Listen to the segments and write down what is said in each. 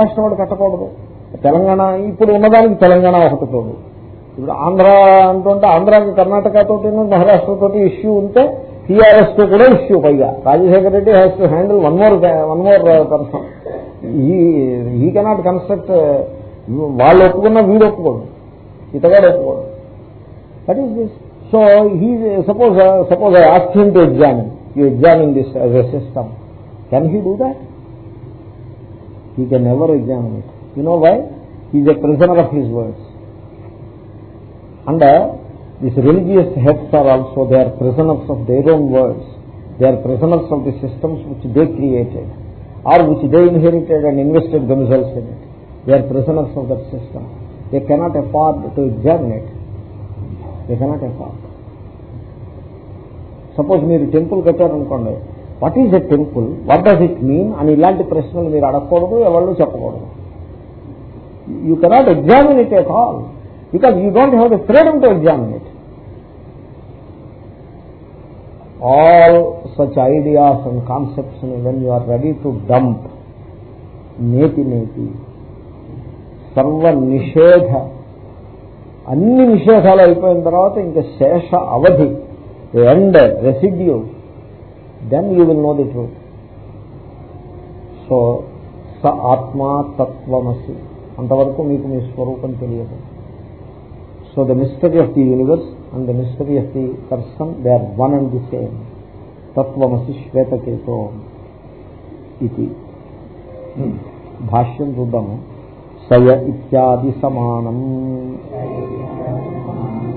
కష్టపడి కట్టకూడదు తెలంగాణ ఇప్పుడు ఉన్నదానికి తెలంగాణ ఒకటి తోడు ఇప్పుడు ఆంధ్ర అంటుంటే ఆంధ్రాకి కర్ణాటకతోటి మహారాష్ట్రతోటి ఇష్యూ ఉంటే టీఆర్ఎస్ తో కూడా ఇష్యూ పైగా Rajasekhara Reddy has to handle one more one more person he cannot construct వాళ్ళు ఒప్పుకున్నా వీడు ఒప్పుకోడు ఇతగాడు ఒప్పుకోడు that is this so he suppose suppose I asked him to examine you examine this system can he do that He can never examine it. You know why? He is a prisoner of his words. And uh, these religious heads are also, they are prisoners of their own words. They are prisoners of the systems which they created or which they inherited and invested themselves in it. They are prisoners of that system. They cannot afford to examine it. They cannot afford. Suppose మీరు temple కట్టారనుకోండి, what is a temple what does it mean అని ఇలాంటి ప్రశ్నలు మీరు అడగకూడదు ఎవరు చెప్పకూడదు you cannot examine it at all because you don't have the freedom to examine it all such ideas and concepts when you are ready to dump నేతి నేతి సర్వ నిషేధ అన్ని నిషేధాలు అయిపోయిన తర్వాత ఇంకా శేష అవధి and residue then you will know the truth so స ఆత్మా తత్వమసి అంతవరకు మీకు మీ స్వరూపం తెలియదు so the mystery of the universe and the mystery of the person they are one and the same తత్వమసి శ్వేతకేతో ఇది భాష్యం చూద్దాము సయ ఇత్యాది సమానం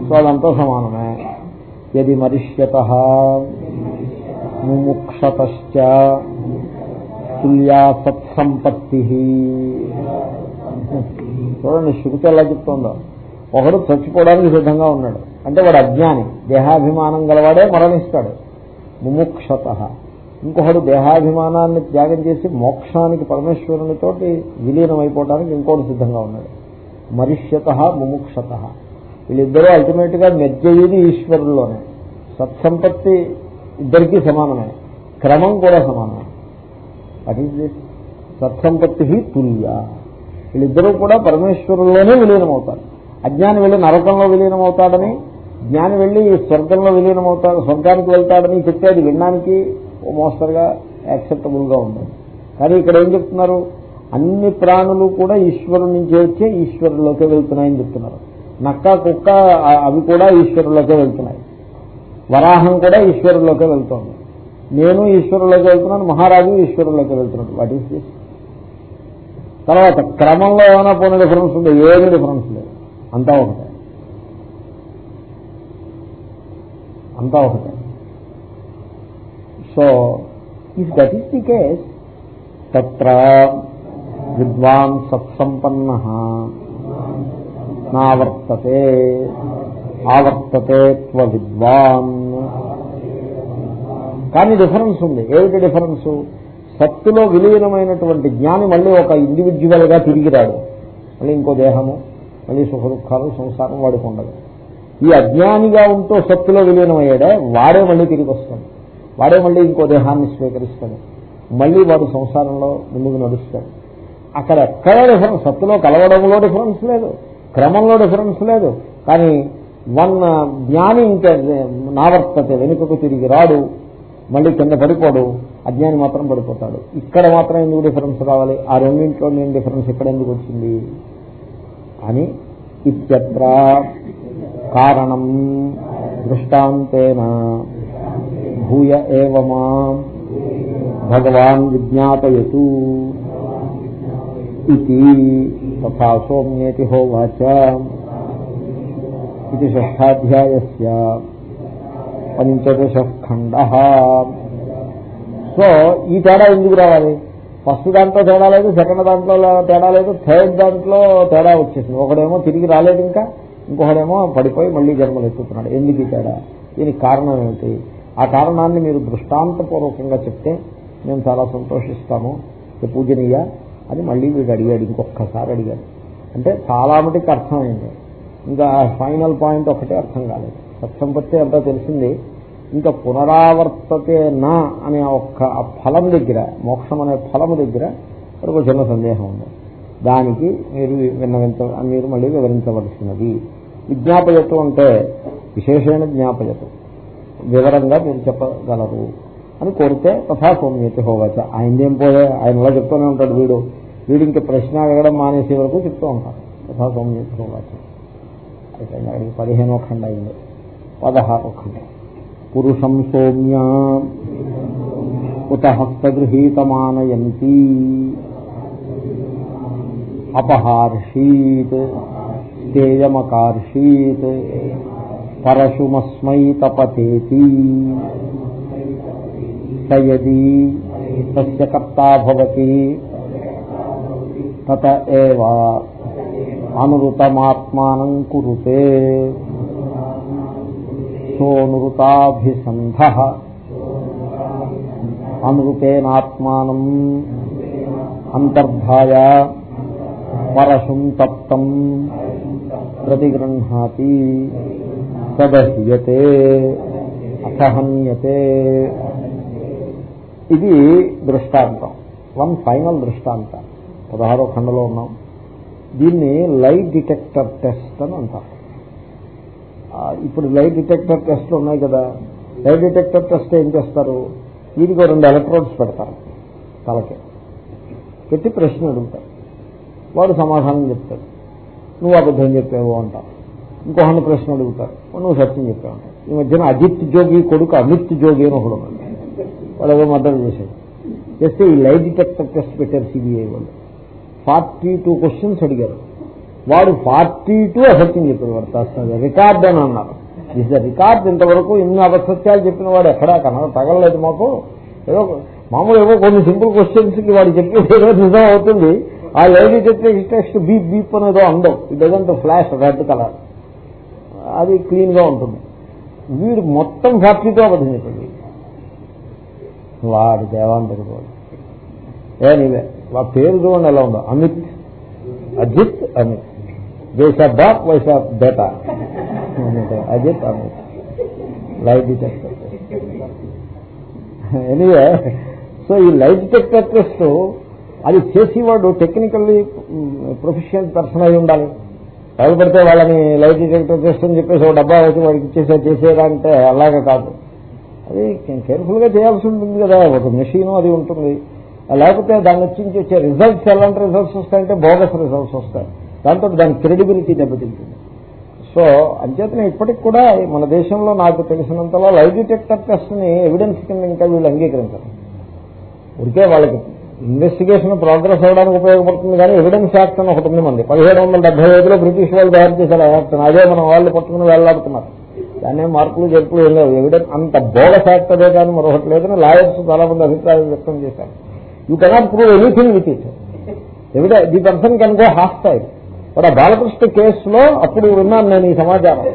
సో అదంతా సమానమే ఎది మరిష్యత ముముక్షతశ్చ సత్సంపత్తి చూడండి శృతి ఎలా చెప్తుందో ఒకడు చచ్చిపోవడానికి సిద్ధంగా ఉన్నాడు అంటే వాడు అజ్ఞాని దేహాభిమానం గలవాడే మరణిస్తాడు ముముక్షత ఇంకొకడు దేహాభిమానాన్ని త్యాగం చేసి మోక్షానికి పరమేశ్వరునితోటి విలీనమైపోవడానికి ఇంకోటి సిద్ధంగా ఉన్నాడు మరిష్యత ముముక్షత వీళ్ళిద్దరూ అల్టిమేట్ గా మెజ్జయ్యేది ఈశ్వరుల్లోనే సత్సంపత్తి ఇద్దరికీ సమానమే క్రమం కూడా సమానమే వాట్ ఈస్ దిస్ సత్సంపత్తి తుల్య వీళ్ళిద్దరూ కూడా పరమేశ్వరుల్లోనే విలీనమవుతారు అజ్ఞాని వెళ్ళి నరకంలో విలీనమవుతాడని జ్ఞాని వెళ్ళి స్వర్గంలో విలీనమవుతాడు స్వర్గానికి వెళ్తాడని చెప్తే అది వినడానికి మోస్తరుగా యాక్సెప్టబుల్గా ఉంది కానీ ఇక్కడ ఏం చెప్తున్నారు అన్ని ప్రాణులు కూడా ఈశ్వరు నుంచి వచ్చే ఈశ్వరులోకే వెళ్తున్నాయని చెప్తున్నారు నక్క కుక్క అవి కూడా ఈశ్వరులోకే వెళ్తున్నాయి వరాహం కూడా ఈశ్వరులోకి వెళ్తోంది నేను ఈశ్వరులోకి వెళ్తున్నాను మహారాజు ఈశ్వరులోకి వెళ్తున్నాడు వాట్ ఈస్ దిస్ తర్వాత క్రమంలో ఏమైనా పోనీ డిఫరెన్స్ ఉంది ఏమి డిఫరెన్స్ లేదు అంతా ఒకటే అంతా ఒకటే సో ఈ దట్ తత్ర విద్వాన్ సత్సంపన్న నావర్తతే ఆవర్తతే త్వ విద్వాన్ కానీ డిఫరెన్స్ ఉంది ఏమిటి డిఫరెన్స్ సత్తులో విలీనమైనటువంటి జ్ఞాని మళ్ళీ ఒక ఇండివిజువల్గా తిరిగి రాడు మళ్ళీ ఇంకో దేహము మళ్ళీ సుఖ దుఃఖాలు సంసారం వాడికి ఉండదు ఈ అజ్ఞానిగా ఉంటూ సత్తులో విలీనమయ్యాడే వాడే మళ్ళీ తిరిగి వస్తాడు వాడే మళ్ళీ ఇంకో దేహాన్ని స్వీకరిస్తాడు మళ్ళీ వాడు సంసారంలో ముందుకు నడుస్తాడు అక్కడ ఎక్కడ డిఫరెన్స్ సత్తులో కలవడంలో డిఫరెన్స్ లేదు క్రమంలో డిఫరెన్స్ లేదు కానీ వన్ జ్ఞాని ఇంకా నావర్తతే వెనుకకు తిరిగి రాడు మళ్ళీ కింద పడిపోడు అజ్ఞాని మాత్రం పడిపోతాడు ఇక్కడ మాత్రం ఎందుకు డిఫరెన్స్ రావాలి ఆ రెండింటిలో నేను డిఫరెన్స్ ఇక్కడ ఎందుకు వచ్చింది అని ఇత్యత్ర కారణం దృష్టాంతేన భూయ ఏవమా భగవాన్ విజ్ఞాపయతు ఇది తథా సోమ్యేతి హోవాచ ఇది షష్టాధ్యాయ పంచదశ ఖండ సో ఈ తేడా ఎందుకు రావాలి ఫస్ట్ దాంట్లో తేడా లేదు సెకండ్ దాంట్లో తేడా లేదు థర్డ్ దాంట్లో తేడా వచ్చేసింది ఒకడేమో తిరిగి రాలేదు ఇంకా ఇంకొకడేమో పడిపోయి మళ్ళీ జన్మలు ఎక్కుతున్నాడు ఎందుకు ఈ తేడా దీనికి కారణం ఏమిటి ఆ కారణాన్ని మీరు దృష్టాంతపూర్వకంగా చెప్తే మేము చాలా సంతోషిస్తాము పూజనీయ అని మళ్ళీ వీడు అడిగాడు ఇంకొకసారి అడిగాడు అంటే చాలా మటుకు అర్థమైంది ఇంకా ఫైనల్ పాయింట్ ఒకటే అర్థం కాలేదు సత్సంపత్తి అంతా తెలిసింది ఇంకా పునరావర్తతే నా అనే ఒక్క ఆ ఫలం దగ్గర మోక్షం అనే ఫలం దగ్గర ఒక చిన్న సందేహం ఉంది దానికి మీరు విన్న మీరు మళ్ళీ వివరించవలసినది విజ్ఞాపజతం అంటే విశేషమైన జ్ఞాపజతం వివరంగా మీరు చెప్పగలరు అని కోరితే తథా సౌమ్యతి ఆయన ఏం పోయే ఆయన ఇలా చెప్తూనే ఉంటాడు వీడు వీడు ఇంకా ప్రశ్న అడగడం మానేసే వరకు చెప్తూ ఉంటారు తథా సౌమ్యతి హోవచ్చు అయితే పదిహేనో ఖండ అయింది పదహారు ఖండం పురుషం సోమ్యా ఉత హస్తగృహీతమానయంతి అపహార్షీత్ తేయమకార్షీత్ పరశుమస్మై తపతేతి సయది తస్య కర్తా భవతి తత ఏవ అనురుతమాత్మానం కురుతే నృతో అనృతేనాత్మానం అంతర్భాయ పరశుం తప్తం ప్రతిగృహాతి తదహ్యతే అసహన్యతే ఇది దృష్టాంతం వన్ ఫైనల్ దృష్టాంతం పదహారో ఖండలో ఉన్నాం దీన్ని లైట్ డిటెక్టర్ టెస్ట్ అని అంటారు ఇప్పుడు లైట్ డిటెక్టర్ టెస్ట్లు ఉన్నాయి కదా లైట్ డిటెక్టర్ టెస్ట్ ఏం చేస్తారు వీటికి రెండు ఎలక్ట్రోడ్స్ పెడతారు తలకి పెట్టి ప్రశ్న అడుగుతారు వాడు సమాధానం చెప్తాడు నువ్వు అబద్ధం చెప్పావు అంటారు ఇంకోహన్ని ప్రశ్న అడుగుతారు నువ్వు సత్యం చెప్పావు అంటారు ఈ మధ్యన అజిత్ జోగి కొడుకు అమిత్ జోగి అని ఒకడు వాడు ఏదో మద్దతు చేశాడు చేస్తే ఈ లైట్ డిటెక్టర్ టెస్ట్ పెట్టారు సిబిఐ వాళ్ళు ఫార్టీ టూ క్వశ్చన్స్ అడిగారు వాడు ఫార్టీ టూ అసత్యం చెప్పాడు వాడు రికార్డ్ అని అన్నారు ఇస్ రికార్డ్ ఇంతవరకు ఇన్ని అపసత్యాలు చెప్పిన వాడు ఎక్కడా కన్నా తగలలేదు మాకు ఏదో మామూలు ఏవో కొన్ని సింపుల్ క్వశ్చన్స్ కి వాడు చెప్పేది ఏదో నిజం అవుతుంది ఆ లేడీ చెప్పే టెక్స్ట్ బీప్ బీప్ అనేదో అందం it doesn't flash red colour అది క్లీన్ గా ఉంటుంది వీడు మొత్తం ఫ్యాక్టరీతో అబద్ధం చెప్పండి వాడు దేవాంతకుడు ఏ ఏనివే వా పేరు చూడండి ఎలా ఉందో అమిత్ అజిత్ అమిత్ వేసా బాప్ వైసా బేటా అదే తాను లైట్ డిటెక్టర్ ఎనీవే సో ఈ లైట్ డిటెక్టర్ టెస్ట్ అది చేసేవాడు టెక్నికల్లీ ప్రొఫెషనల్ పర్సన్ అయి ఉండాలి ఎవరు పడితే వాళ్ళని లైట్ డిటెక్టర్ టెస్ట్ అని చెప్పేసి ఒక డబ్బా వచ్చి వాడికి ఇచ్చేసా చేసేదా అంటే అలాగే కాదు అది కేర్ఫుల్ గా చేయాల్సి ఉంటుంది కదా ఒక మెషిన్ అది ఉంటుంది లేకపోతే దాన్ని వచ్చి రిజల్ట్స్ ఎలాంటి రిజల్ట్స్ వస్తాయంటే బోగస్ రిజల్ట్స్ వస్తాయి దాంతో దాని క్రెడిబిలిటీ దెబ్బతింటుంది సో అంచేతనే ఇప్పటికి కూడా మన దేశంలో నాకు తెలిసినంతలో లైవ్ డిటెక్టర్ టెస్ట్ ని ఎవిడెన్స్ కింద ఇంకా వీళ్ళు అంగీకరించారు ఉడికే వాళ్ళకి ఇన్వెస్టిగేషన్ ప్రోగ్రెస్ అవడానికి ఉపయోగపడుతుంది కానీ ఎవిడెన్స్ యాక్ట్ అని ఒకటి ఉంది మంది పదిహేడు వందల డెబ్బై ఐదులో బ్రిటిష్ వాళ్ళు తయారు చేశారు యాక్ట్ అదే మన వాళ్ళు పట్టుకుని వెళ్లాడుతున్నారు దాన్ని మార్పులు జరుపులు ఏం లేవు ఎవిడెన్స్ అంత బోగస్ యాక్ట్ అదే కానీ మరొకటి లేదని లాయర్స్ చాలా మంది అభిప్రాయం వ్యక్తం చేశారు you cannot prove anything with it evidence the person can go half మరి ఆ బాలకృష్ణ కేసులో అప్పుడు విన్నాను నేను ఈ సమాచారం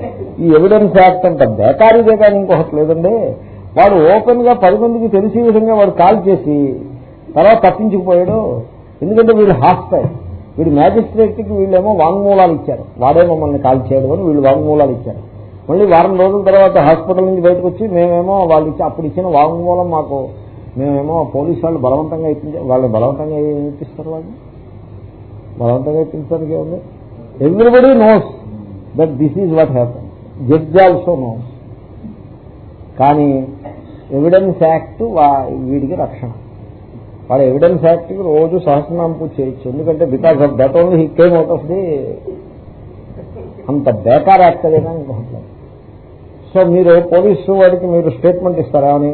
ఈ ఎవిడెన్స్ యాక్ట్ అంత బేకారీదే కానీ ఇంకొకటి లేదండి వాడు ఓపెన్ గా పది మందికి తెలిసే విధంగా వాడు కాల్ చేసి తర్వాత తప్పించుకుపోయాడు ఎందుకంటే వీళ్ళు హాస్టల్ వీడు మ్యాజిస్ట్రేట్కి వీళ్ళేమో వాంగ్మూలాలు ఇచ్చారు వాడే మమ్మల్ని కాల్ చేయడం అని వీళ్ళు వాంగ్మూలాలు ఇచ్చారు మళ్ళీ వారం రోజుల తర్వాత హాస్పిటల్ నుంచి బయటకు వచ్చి మేమేమో వాళ్ళు ఇచ్చి అప్పుడు ఇచ్చిన వాంగ్మూలం మాకు మేమేమో పోలీసు వాళ్ళు బలవంతంగా ఇప్పించారు వాళ్ళు బలవంతంగా ఇప్పిస్తారు వాళ్ళు మనంతగా ఎక్కించడానికి ఏముంది everybody knows that this is what happen judge also knows కానీ ఎవిడెన్స్ యాక్ట్ వీడికి రక్షణ వాడు ఎవిడెన్స్ యాక్ట్కి రోజు సహస్రనామం పూజ చేయొచ్చు ఎందుకంటే because of that only he came out of the అంత బేకార్ యాక్ట్ అదేనా ఇంకొకటి సో మీరు పోలీసు వాడికి మీరు స్టేట్మెంట్ ఇస్తారా అని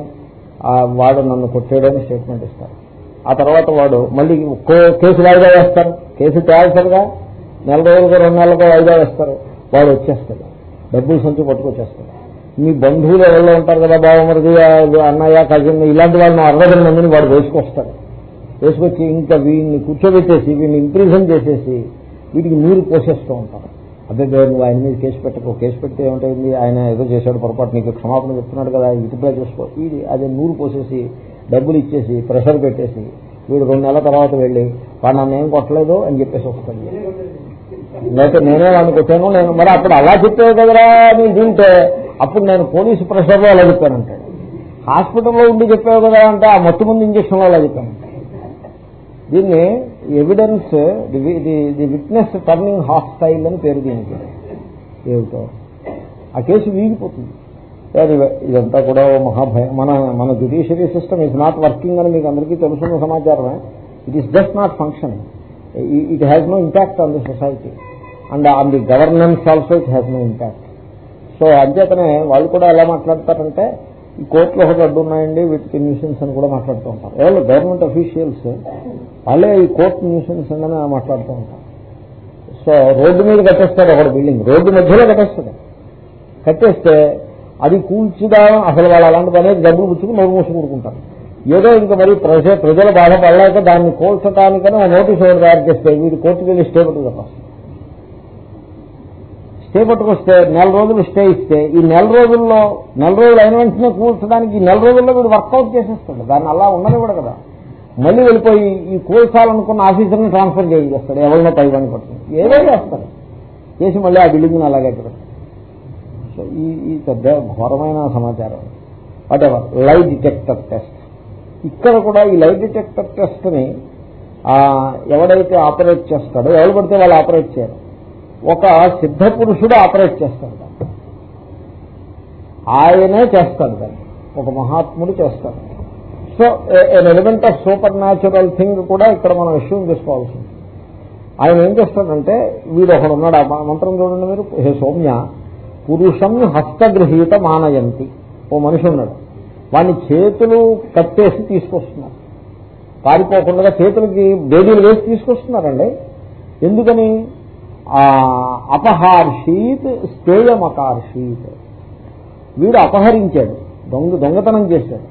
వాడు నన్ను కొట్టేయడానికి స్టేట్మెంట్ ఇస్తారు ఆ తర్వాత వాడు మళ్ళీ కేసు వాడిగా వేస్తారు కేసు తేల్చరుగా నెల రోజులకు రెండు నెలలకు వాయిదా వేస్తారు వాడు వచ్చేస్తాడు డబ్బులు సంచి పట్టుకొచ్చేస్తాడు మీ బంధువులు ఎవరో ఉంటారు కదా బాబు అన్నయ్య కజిన్ ఇలాంటి వాళ్ళని అరవై మందిని వాడు వేసుకొస్తాడు వేసుకొచ్చి ఇంకా వీడిని కూర్చోబెట్టేసి వీడిని ఇంప్రిజన్ చేసేసి వీటికి నీరు పోసేస్తూ ఉంటారు అదే నువ్వు ఆయన మీద కేసు పెట్టకు కేసు పెడితే ఏమిటైంది ఆయన ఏదో చేశాడు పొరపాటు నీకు క్షమాపణ చెప్తున్నాడు కదా ఇటుపై చేసుకో ఇది అదే నూరు పోసేసి డబ్బులు ఇచ్చేసి ప్రెషర్ పెట్టేసి వీడు రెండు నెలల తర్వాత వెళ్ళి వాడు నన్ను ఏం కొట్టలేదు అని చెప్పేసి వస్తుంది లేకపోతే నేనే వాడిని కొట్టాను నేను మరి అప్పుడు అలా చెప్పేవి కదరా అని తింటే అప్పుడు నేను పోలీసు ప్రెషర్లో అలా చెప్పానంటాడు హాస్పిటల్లో ఉండి చెప్పావు కదా అంటే ఆ మొత్తం ముందు ఇంజక్షన్లో అలా చెప్పానంటాడు దీన్ని evidence the witness turning hostile అని పేరు దీనికి ఏమిటో ఆ కేసు వీగిపోతుంది ఇదంతా కూడా ఓ మహాభయం మన మన judiciary system is not working అని మీకు అందరికీ తెలుసున్న సమాచారమే it is just not function it has no impact on the society and on the governance also it has no impact so అంచేతనే వాళ్ళు కూడా ఎలా మాట్లాడతారంటే ఈ కోర్టులో ఒక అడ్డు ఉన్నాయండి వీటికి న్యూసెన్స్ అని కూడా మాట్లాడుతూ ఉంటారు ఎవరు గవర్నమెంట్ అఫీషియల్స్ వాళ్ళే ఈ కోర్టు న్యూసెన్స్ అని మాట్లాడుతూ ఉంటారు సో రోడ్డు మీద కట్టేస్తారు ఒకడు బిల్డింగ్ రోడ్డు మధ్యలో కట్టేస్తారు కట్టేస్తే అది కూల్చిదా అసలు వాళ్ళు అలాంటి పని డబ్బులు పుచ్చుకుని నోరు మూసి కూడుకుంటారు ఏదో ఇంకా మరి ప్రజలు ప్రజలు బాధపడలేక దాన్ని కోల్చటానికని ఆ నోటీస్ ఎవరు తయారు చేస్తే వీడు కోర్టుకు వెళ్ళి స్టే పట్టుకు స్టే పట్టుకొస్తే నెల రోజులు స్టే ఇస్తే ఈ నెల రోజుల్లో నెల రోజులు అయిన వెంటనే కూల్చడానికి ఈ నెల రోజుల్లో వీడు వర్కౌట్ చేసేస్తాడు దాన్ని అలా ఉండని కూడా కదా మళ్ళీ వెళ్ళిపోయి ఈ కూల్చాలనుకున్న ఆఫీసర్ని ట్రాన్స్ఫర్ చేస్తాడు ఎవరినో పైవాన్ని పడుతుంది ఏదో చేస్తారు చేసి మళ్ళీ ఆ బిల్డింగ్ అలాగే పెడతారు ఈ ఈ పెద్ద ఘోరమైన సమాచారం వాటెవర్ లై డిటెక్టర్ టెస్ట్ ఇక్కడ కూడా ఈ లై డిటెక్టర్ ని ఎవడైతే ఆపరేట్ చేస్తాడో ఎవరు పడితే వాళ్ళు ఆపరేట్ చేయరు ఒక సిద్ధ పురుషుడు ఆపరేట్ చేస్తాడు ఆయనే చేస్తాడు దాన్ని ఒక మహాత్ముడు చేస్తాడు so an element of supernatural thing కూడా ఇక్కడ మనం విషయం చేసుకోవాల్సింది ఆయన ఏం చేస్తాడంటే వీడు ఒకడు ఉన్నాడు ఆ మంత్రం చూడండి మీరు హే సౌమ్య పురుషం హస్తగృహీత మానయంతి ఓ మనిషి ఉన్నాడు వాడిని చేతులు కట్టేసి తీసుకొస్తున్నారు పారిపోకుండా చేతులకి బేబీలు వేసి తీసుకొస్తున్నారండి ఎందుకని అపహార్షీత్ స్థేయమకార్షీత్ వీడు అపహరించాడు దొంగ దొంగతనం చేశాడు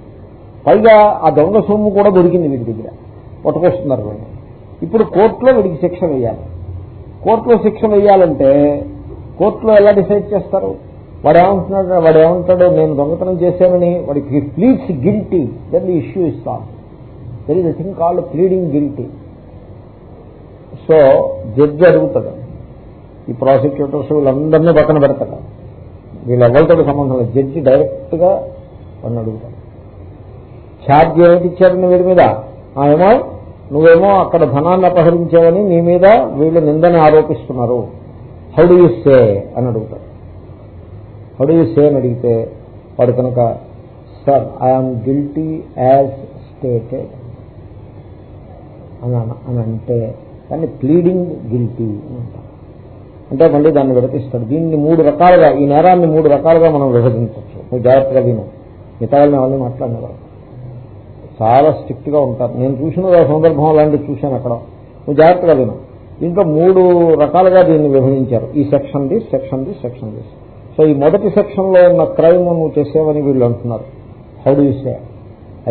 పైగా ఆ దొంగ సొమ్ము కూడా దొరికింది వీడి దగ్గర పట్టుకొస్తున్నారు ఇప్పుడు కోర్టులో వీడికి శిక్ష వేయాలి కోర్టులో శిక్ష వేయాలంటే కోర్టులో ఎలా డిసైడ్ చేస్తారు వాడు ఏమంటున్నాడు వాడు ఏమంటాడో నేను దొంగతనం చేశానని వాడికి pleads guilty then the issue is solve there is thing called pleading guilty so judge అడుగుతాడు ఈ ప్రాసిక్యూటర్స్ వీళ్ళందరినీ పక్కన పెడతాడు వీళ్ళెవరితో సంబంధం లేదు జడ్జి డైరెక్ట్ గా వాడిని అడుగుతాడు ఛార్జ్ ఏమిటి ఇచ్చారని వీడి మీద ఏమో నువ్వేమో అక్కడ ధనాన్ని అపహరించావని నీ మీద వీళ్ళు నిందని ఆరోపిస్తున్నారు హౌ డూ యూ సే అని అడుగుతారు హౌ డూ యూ సే అని అడిగితే వాడు కనుక sir I'm guilty as stated అని అని అంటే దాన్ని ప్లీడింగ్ గిల్టీ అంటే మళ్ళీ దాన్ని విడతిస్తాడు దీన్ని మూడు రకాలుగా ఈ నేరాన్ని మూడు రకాలుగా మనం విభజించవచ్చు నువ్వు జాగ్రత్తగా విను మిగతా వాళ్ళని ఎవరిని మాట్లాడినవారు చాలా స్ట్రిక్ట్గా ఉంటారు నేను చూసిన సందర్భం అలాంటివి చూశాను అక్కడ నువ్వు జాగ్రత్తగా విను ఇంకా మూడు రకాలుగా దీన్ని విభజించారు ఈ section the section the section the so ఈ మొదటి సెక్షన్ లో ఉన్న క్రైమ్ నువ్వు చేసేవని వీళ్ళు అంటున్నారు how do say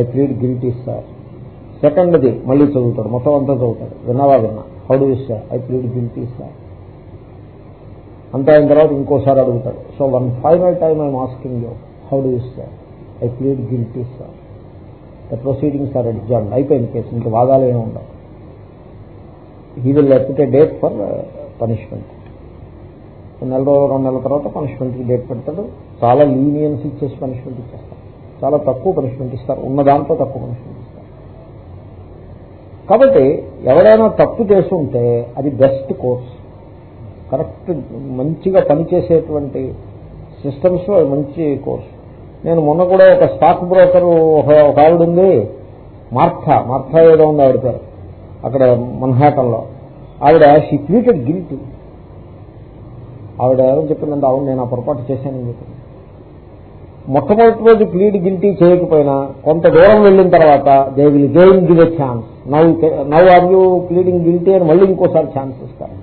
I plead guilty sir second the మళ్ళీ చదువుతాడు మొత్తం అంతా చదువుతాడు విన్నావా విన్నా how do say I plead guilty sir అంతా అయిన తర్వాత ఇంకోసారి అడుగుతాడు so one final time I masking you how do sir I plead guilty sir the proceedings are adjourned అయిపోయింది కేసు ఇంకా వాదాలు ఏమి ఉండవు he will at a date for punishment నెల రోజులు రెండు నెలల తర్వాత పనిష్మెంట్కి డేట్ పెడతాడు చాలా లీనియన్స్ ఇచ్చేసి పనిష్మెంట్ ఇచ్చేస్తారు చాలా తక్కువ పనిష్మెంట్ ఇస్తారు ఉన్న దాంట్లో తక్కువ పనిష్మెంట్ ఇస్తారు కాబట్టి ఎవరైనా తప్పు చేసి ఉంటే అది బెస్ట్ కోర్స్ కరెక్ట్ మంచిగా పనిచేసేటువంటి సిస్టమ్స్ మంచి కోర్స్ నేను మొన్న కూడా ఒక స్టాక్ బ్రోకర్ ఒక ఆవిడ ఉంది మార్థా మార్థా ఏదో ఉంది ఆవిడ పేరు అక్కడ మన్హాటన్లో ఆవిడ షీ క్రియేటెడ్ గిల్ట్ ఆవిడ ఏమని చెప్పిందంటే అవును నేను ఆ పొరపాటు చేశానని చెప్పింది మొట్టమొదటి రోజు ప్లీడ్ గిల్టీ చేయకపోయినా కొంత దూరం వెళ్ళిన తర్వాత they will game give a chance now now are you pleading guilty అని మళ్ళీ ఇంకోసారి ఛాన్స్ ఇస్తారు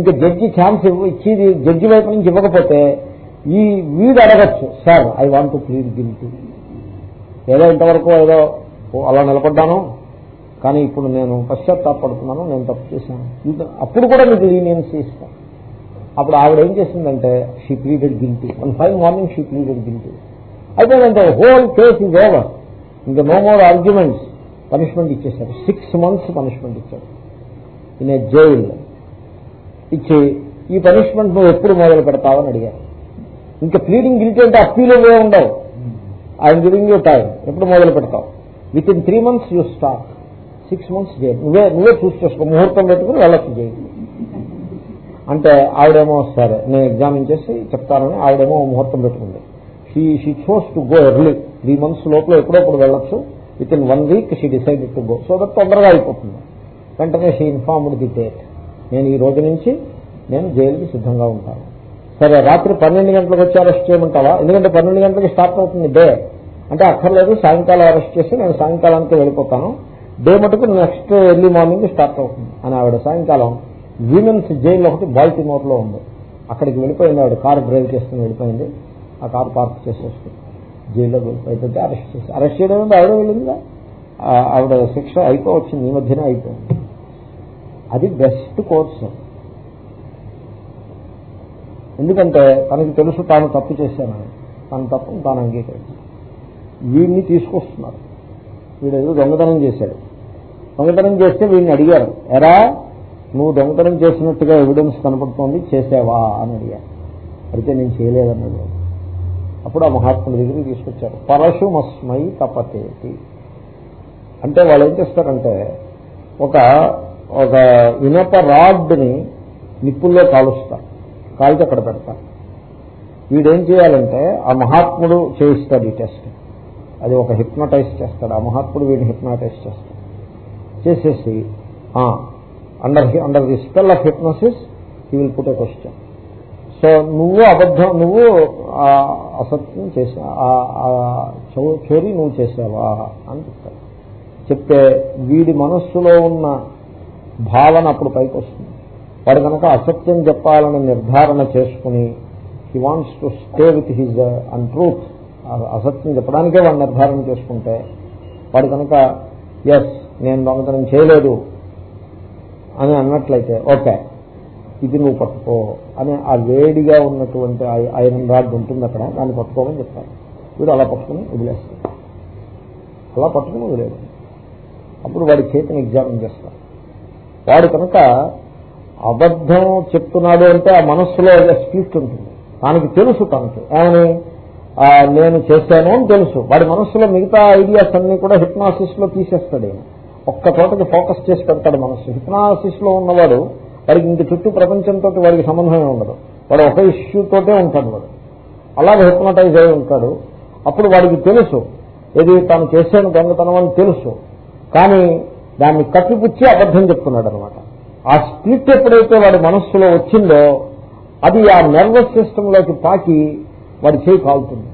ఇంకా జడ్జి ఛాన్స్ ఇచ్చేది జడ్జి వైపు నుంచి ఇవ్వకపోతే ఈ వీడు అడగచ్చు sir I want to plead guilty ఏదో ఇంతవరకు ఏదో అలా నిలబడ్డాను కానీ ఇప్పుడు నేను పశ్చాత్తాపడుతున్నాను నేను తప్పు చేశాను అప్పుడు కూడా మీకు లీనియన్సీ ఇస్తాను అప్పుడు ఆవిడ ఏం చేసిందంటే she pleaded guilty one five morning she pleaded guilty అయిపోయిందంటే హోల్ కేస్ ఇస్ ఓవర్ ఇంకా నో మోర్ ఆర్గ్యుమెంట్స్ పనిష్మెంట్ ఇచ్చేశారు సిక్స్ మంత్స్ పనిష్మెంట్ ఇచ్చారు ఇన్ ఏ జైల్ ఇచ్చి ఈ పనిష్మెంట్ నువ్వు ఎప్పుడు మొదలు పెడతావని అడిగారు ఇంకా ప్లీడింగ్ గిల్టీ అంటే అప్పీలు ఉండవు ఐఎమ్ గివింగ్ యూ టైం ఎప్పుడు మొదలు పెడతావు within three months you start six months చేయాలి నువ్వే నువ్వే చూసి చేసుకో ముహూర్తం పెట్టుకుని వెళ్ళొచ్చు చేయాలి అంటే ఆవిడేమో సరే నేను ఎగ్జామిన్ చేసి చెప్తానని ఆవిడేమో ముహూర్తం పెట్టుకుంది she she chose to go early three months లోపల ఎప్పుడప్పుడు వెళ్ళొచ్చు within one week she decided to go so that తొందరగా అయిపోతుంది వెంటనే షీ ఇన్ఫార్మ్డ్ ది డేట్ నేను ఈ రోజు నుంచి నేను జైలుకి సిద్ధంగా ఉంటాను సరే రాత్రి పన్నెండు గంటలకు వచ్చి అరెస్ట్ చేయమంటావా ఎందుకంటే పన్నెండు గంటలకి స్టార్ట్ అవుతుంది డే అంటే అక్కర్లేదు సాయంకాలం అరెస్ట్ చేసి నేను సాయంకాలానికి వెళ్ళిపోతాను డే మటుకు నెక్స్ట్ ఎర్లీ మార్నింగ్ స్టార్ట్ అవుతుంది అని ఆవిడ సాయంకాలం విమెన్స్ జైల్లో ఒకటి మోట్లో ఉంది అక్కడికి వెళ్ళిపోయింది ఆవిడ కారు డ్రైవ్ చేసుకుని వెళ్ళిపోయింది ఆ కారు పార్క్ చేసేస్తుంది జైల్లో వెళ్ళిపోయిపోతే అరెస్ట్ చేసి అరెస్ట్ చేయడం అంటే ఆవిడ వెళ్ళిందా ఆవిడ శిక్ష అయిపోవచ్చింది ఈ మధ్యనే అయిపోయింది అది బెస్ట్ కోర్సు ఎందుకంటే తనకి తెలుసు తాను తప్పు చేశానని తన తప్పును తాను అంగీకరించాను వీడిని తీసుకొస్తున్నారు వీడేదో దొంగతనం చేశాడు దొంగతనం చేస్తే వీడిని అడిగారు ఎరా నువ్వు దొంగతనం చేసినట్టుగా ఎవిడెన్స్ కనపడుతోంది చేసావా అని అడిగారు అయితే నేను చేయలేదన్నాడు అప్పుడు ఆ మహాత్ముడి దగ్గరికి తీసుకొచ్చారు పరశుమస్మై తపతేటి అంటే వాళ్ళు ఏం చేస్తారంటే ఒక ఒక ఇనప రాడ్ని నిప్పుల్లో కాలుస్తారు కాల్చి అక్కడ పెడతారు వీడేం చేయాలంటే ఆ మహాత్ముడు చేయిస్తాడు ఈ టెస్ట్ అది ఒక హిప్నటైజ్ చేస్తాడు ఆ మహాత్ముడు వీడిని హిప్నటైజ్ చేస్తాడు చేసేసి under under the spell of hypnosis he will put a question so నువ్వు అబద్ధం నువ్వు అసత్యం చేసా చోరీ నువ్వు చేసావా అని చెప్తాడు చెప్తే వీడి మనస్సులో ఉన్న భావన అప్పుడు పైకి వస్తుంది వాడు కనుక అసత్యం చెప్పాలని నిర్ధారణ చేసుకుని he wants to stay with his and truth అసత్యం చెప్పడానికే వాడు నిర్ధారణ చేసుకుంటే వాడు కనుక ఎస్ నేను దొంగతనం చేయలేదు అని అన్నట్లయితే ఓకే ఇది నువ్వు పట్టుకో అని ఆ వేడిగా ఉన్నటువంటి ఐరన్ రాడ్ ఉంటుంది అక్కడ దాన్ని పట్టుకోమని చెప్తాను వీడు అలా పట్టుకుని వదిలేస్తారు అలా పట్టుకుని వదిలేదు అప్పుడు వాడి చేతిని ఎగ్జామిన్ చేస్తారు వాడు కనుక అబద్ధం చెప్తున్నాడు అంటే ఆ మనస్సులో స్పీచ్ ఉంటుంది దానికి తెలుసు తనకి ఏమని నేను చేశాను అని తెలుసు వాడి మనస్సులో మిగతా ఐడియాస్ అన్ని కూడా హిప్నాసిస్ లో తీసేస్తాడు ఒక్క చోటకి ఫోకస్ చేసి పెడతాడు మనస్సు హిప్నాసిస్ లో ఉన్నవాడు వాడికి ఇంక చుట్టూ ప్రపంచంతో వాడికి సంబంధమే ఉండదు వాడు ఒక ఇష్యూతోటే ఉంటాడు వాడు అలాగే హిప్నటైజ్ అయి ఉంటాడు అప్పుడు వాడికి తెలుసు ఏది తాను చేశాను దొంగతనం అని తెలుసు కానీ దాన్ని కట్టిపుచ్చి అబద్ధం చెప్తున్నాడు అనమాట ఆ స్ప్లిట్ ఎప్పుడైతే వాడి మనస్సులో వచ్చిందో అది ఆ నర్వస్ సిస్టంలోకి పాకి వాడి చేయి కాలుతుంది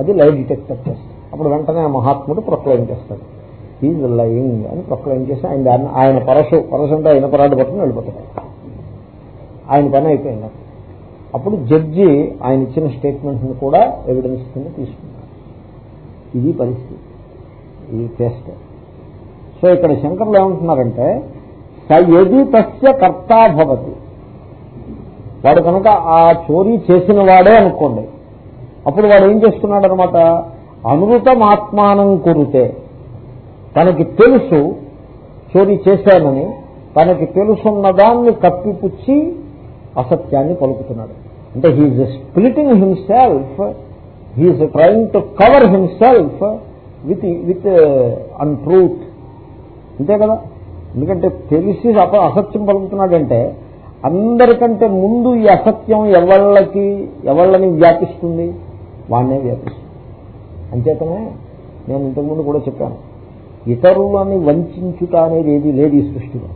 అది లైవ్ డిటెక్టర్ టెస్ట్ అప్పుడు వెంటనే మహాత్ముడు ప్రొక్లైన్ చేస్తాడు హీజ్ లయింగ్ అని ఏం చేసి ఆయన దాన్ని ఆయన పరశు పరశు అంటే ఆయన పరాడు పట్టుకుని వెళ్ళిపోతాడు ఆయన పని అయిపోయింది అప్పుడు జడ్జి ఆయన ఇచ్చిన ని కూడా ఎవిడెన్స్ కింద తీసుకున్నాడు ఇది పరిస్థితి ఇది టెస్ట్ సో ఇక్కడ శంకర్లు ఏమంటున్నారంటే ఏది తస్య కర్త భవతి వాడు కనుక ఆ చోరీ చేసిన వాడే అనుకోండి అప్పుడు వాడు ఏం చేస్తున్నాడు అనమాట అనుమృతమాత్మానం కురితే తనకి తెలుసు చోరీ చేశానని తనకి తెలుసున్న దాన్ని కప్పిపుచ్చి అసత్యాన్ని పలుకుతున్నాడు అంటే he's splitting himself he's trying to cover himself with with untruth అంతే కదా ఎందుకంటే తెలిసి అసత్యం పలుకుతున్నాడంటే అందరికంటే ముందు ఈ అసత్యం ఎవళ్ళకి ఎవళ్ళని వ్యాపిస్తుంది వాణ్ణే వ్యాపిస్తుంది అంచేతనే నేను ఇంతకుముందు కూడా చెప్పాను ఇతరులని వంచుట అనేది ఏది లేదు ఈ సృష్టిలో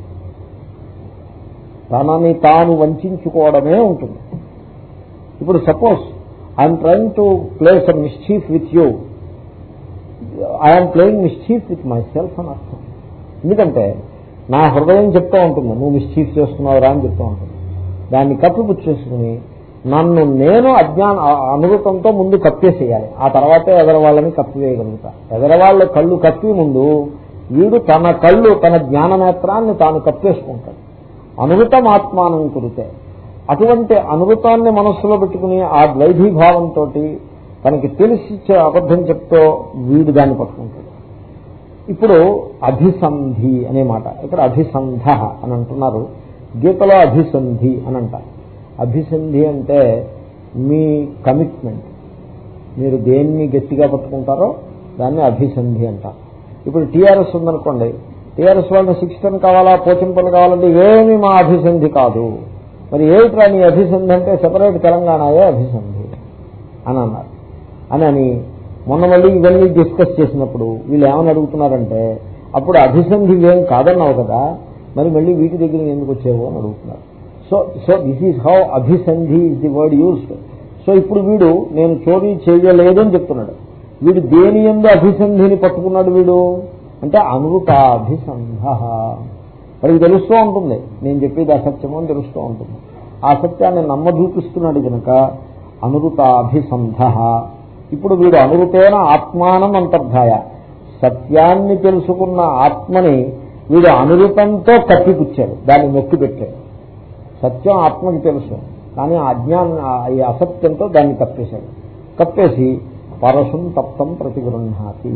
తనని తాను వంచుకోవడమే ఉంటుంది ఇప్పుడు suppose I'm trying to play some mischief with you I'm playing mischief with myself అని అర్థం ఎందుకంటే నా హృదయం చెప్తూ ఉంటుంది నువ్వు మిస్చీఫ్ రా అని చెప్తూ ఉంటుంది దాన్ని కప్పిపుచ్చేసుకుని నన్ను నేను అజ్ఞాన అనుభూతంతో ముందు కప్పేసేయాలి ఆ తర్వాతే ఎదరవాళ్ళని కప్పివేయగలుగుతా ఎదరవాళ్ళ కళ్ళు కప్పి ముందు వీడు తన కళ్ళు తన జ్ఞాననేత్రాన్ని తాను కప్పేసుకుంటాడు అనుభూతం ఆత్మానం కురితే అటువంటి అనుభూతాన్ని మనస్సులో పెట్టుకుని ఆ ద్వైభీభావంతో తనకి తెలిసి అబద్ధం చెప్తో వీడు దాన్ని పట్టుకుంటాడు ఇప్పుడు అభిసంధి అనే మాట ఇక్కడ అభిసంధ అని అంటున్నారు గీతలో అభిసంధి అని అంటారు అభిసంధి అంటే మీ కమిట్మెంట్ మీరు దేన్ని గట్టిగా పట్టుకుంటారో దాన్ని అభిసంధి అంటారు ఇప్పుడు టీఆర్ఎస్ ఉందనుకోండి టీఆర్ఎస్ వాళ్ళని సిక్స్ టెన్ కావాలా కోచింగ్ కావాలంటే ఏమి మా అభిసంధి కాదు మరి ఏమిట్రా నీ అభిసంధి అంటే సెపరేట్ తెలంగాణయే అభిసంధి అని అన్నారు అని అని మొన్న మళ్ళీ ఇవన్నీ డిస్కస్ చేసినప్పుడు వీళ్ళు ఏమని అడుగుతున్నారంటే అప్పుడు అభిసంధి ఏం కాదన్నావు కదా మరి మళ్ళీ వీటి దగ్గర ఎందుకు వచ్చేవో అని అడుగుతున్నారు so so this is how అభిసంధి is the word used so ఇప్పుడు వీడు నేను చోరీ చేయలేదని చెప్తున్నాడు వీడు దేని ఎందు అభిసంధిని పట్టుకున్నాడు వీడు అంటే అనురుతాభిసంధ మరి తెలుస్తూ ఉంటుంది నేను చెప్పేది అసత్యము అని తెలుస్తూ ఉంటుంది ఆ సత్యాన్ని నమ్మదూపిస్తున్నాడు కనుక అనురుతాభిసంధ ఇప్పుడు వీడు అనురుతేన ఆత్మానం అంతర్ధాయ సత్యాన్ని తెలుసుకున్న ఆత్మని వీడు అనురుతంతో కట్టిపుచ్చాడు దాన్ని నొక్కి పెట్టాడు సత్యం ఆత్మకి తెలుసు కానీ ఆ అజ్ఞానం ఈ అసత్యంతో దాన్ని కప్పేశాడు కప్పేసి పరశుం తప్తం ప్రతిగృహాతి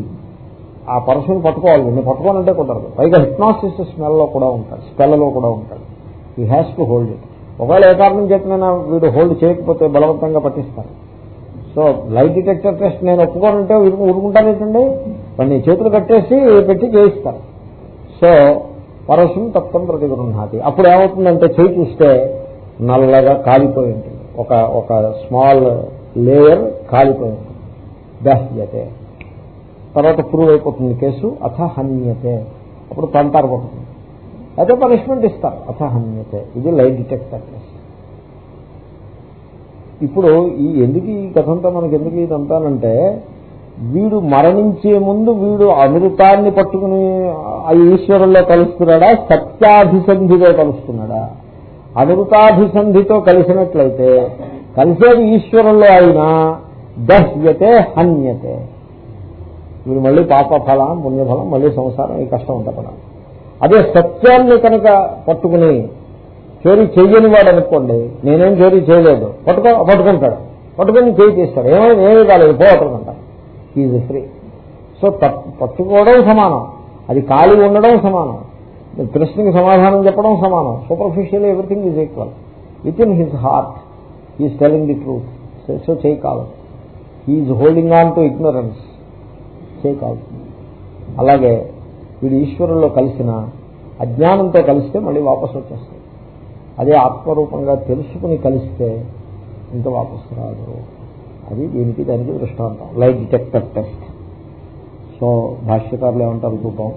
ఆ పరశుని పట్టుకోవాలి నేను పట్టుకోనంటే కుదరదు పైగా హిప్నాసిస్ స్మెల్లో కూడా ఉంటాడు స్పెల్లలో కూడా ఉంటాడు ఈ హ్యాస్ టు హోల్డ్ ఇట్ ఒకవేళ ఏ కారణం చెప్పినా వీడు హోల్డ్ చేయకపోతే బలవంతంగా పట్టిస్తారు సో లైట్ డిటెక్టర్ టెస్ట్ నేను ఒప్పుకోనంటే ఊరుకుంటానేటండి వాడిని చేతులు కట్టేసి పెట్టి చేయిస్తారు సో పరశుం తప్తం గృహాతి అప్పుడు ఏమవుతుందంటే చేయి చూస్తే నల్లగా కాలిపోయి ఉంటుంది ఒక ఒక స్మాల్ లేయర్ కాలిపోయి ఉంటుంది దహ్యతే తర్వాత ప్రూవ్ అయిపోతుంది కేసు అథ హన్యతే అప్పుడు తంటారు పడుతుంది అయితే పనిష్మెంట్ ఇస్తారు అథ హన్యతే ఇది లైట్ డిటెక్టర్ ఇప్పుడు ఈ ఎందుకు ఈ కథంతా మనకి ఎందుకు ఇది అంటానంటే వీడు మరణించే ముందు వీడు అమృతాన్ని పట్టుకుని ఆ ఈశ్వరుల్లో కలుస్తున్నాడా సత్యాభిసంధితో కలుస్తున్నాడా అమృతాభిసంధితో కలిసినట్లయితే కలిసేది ఈశ్వరుల్లో అయినా దహ్యతే హన్యతే వీడు మళ్ళీ పాప ఫలం పుణ్యఫలం మళ్ళీ సంసారం ఈ కష్టం ఉండకూడదు అదే సత్యాన్ని కనుక పట్టుకుని చోరీ చెయ్యని వాడు అనుకోండి నేనేం చోరీ చేయలేదు పట్టుకో పట్టుకుంటాడు పట్టుకుని చేయి తీస్తాడు ఏమైనా ఏమీ కాలేదు అంటారు హీజ్ ఫ్రీ సో పట్టుకోవడం సమానం అది ఖాళీ ఉండడం సమానం ప్రశ్నకి సమాధానం చెప్పడం సమానం superficial everything is equal with in his heart is telling the truth so చేయకాలు హీఈ్ holding on to చేయి చేయకాలు అలాగే వీడు ఈశ్వరుల్లో కలిసిన అజ్ఞానంతో కలిస్తే మళ్ళీ వాపసు వచ్చేస్తాయి అదే ఆత్మరూపంగా తెలుసుకుని కలిస్తే ఇంకా వాపసు రాదు అది దీనికి దానికి దృష్టాంతం లైట్ డిటెక్టర్ టెస్ట్ సో భాష్యకారులు ఏమంటారు చూద్దాం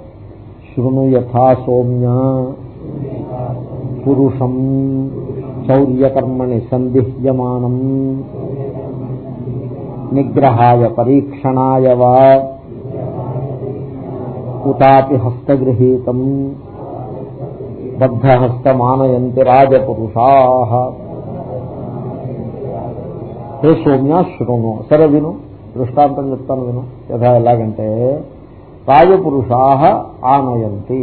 శృణు యథా సౌమ్య పురుషం శౌర్యకర్మని సందిహ్యమానం నిగ్రహాయ పరీక్షణాయ వా కుతాపి హస్తగృహీతం బద్ధహస్తమానయంతి రాజపురుషా హే సోమ్య శృణు సరే విను దృష్టాంతం చెప్తాను విను యథా ఎలాగంటే రాజపురుషా ఆనయంతి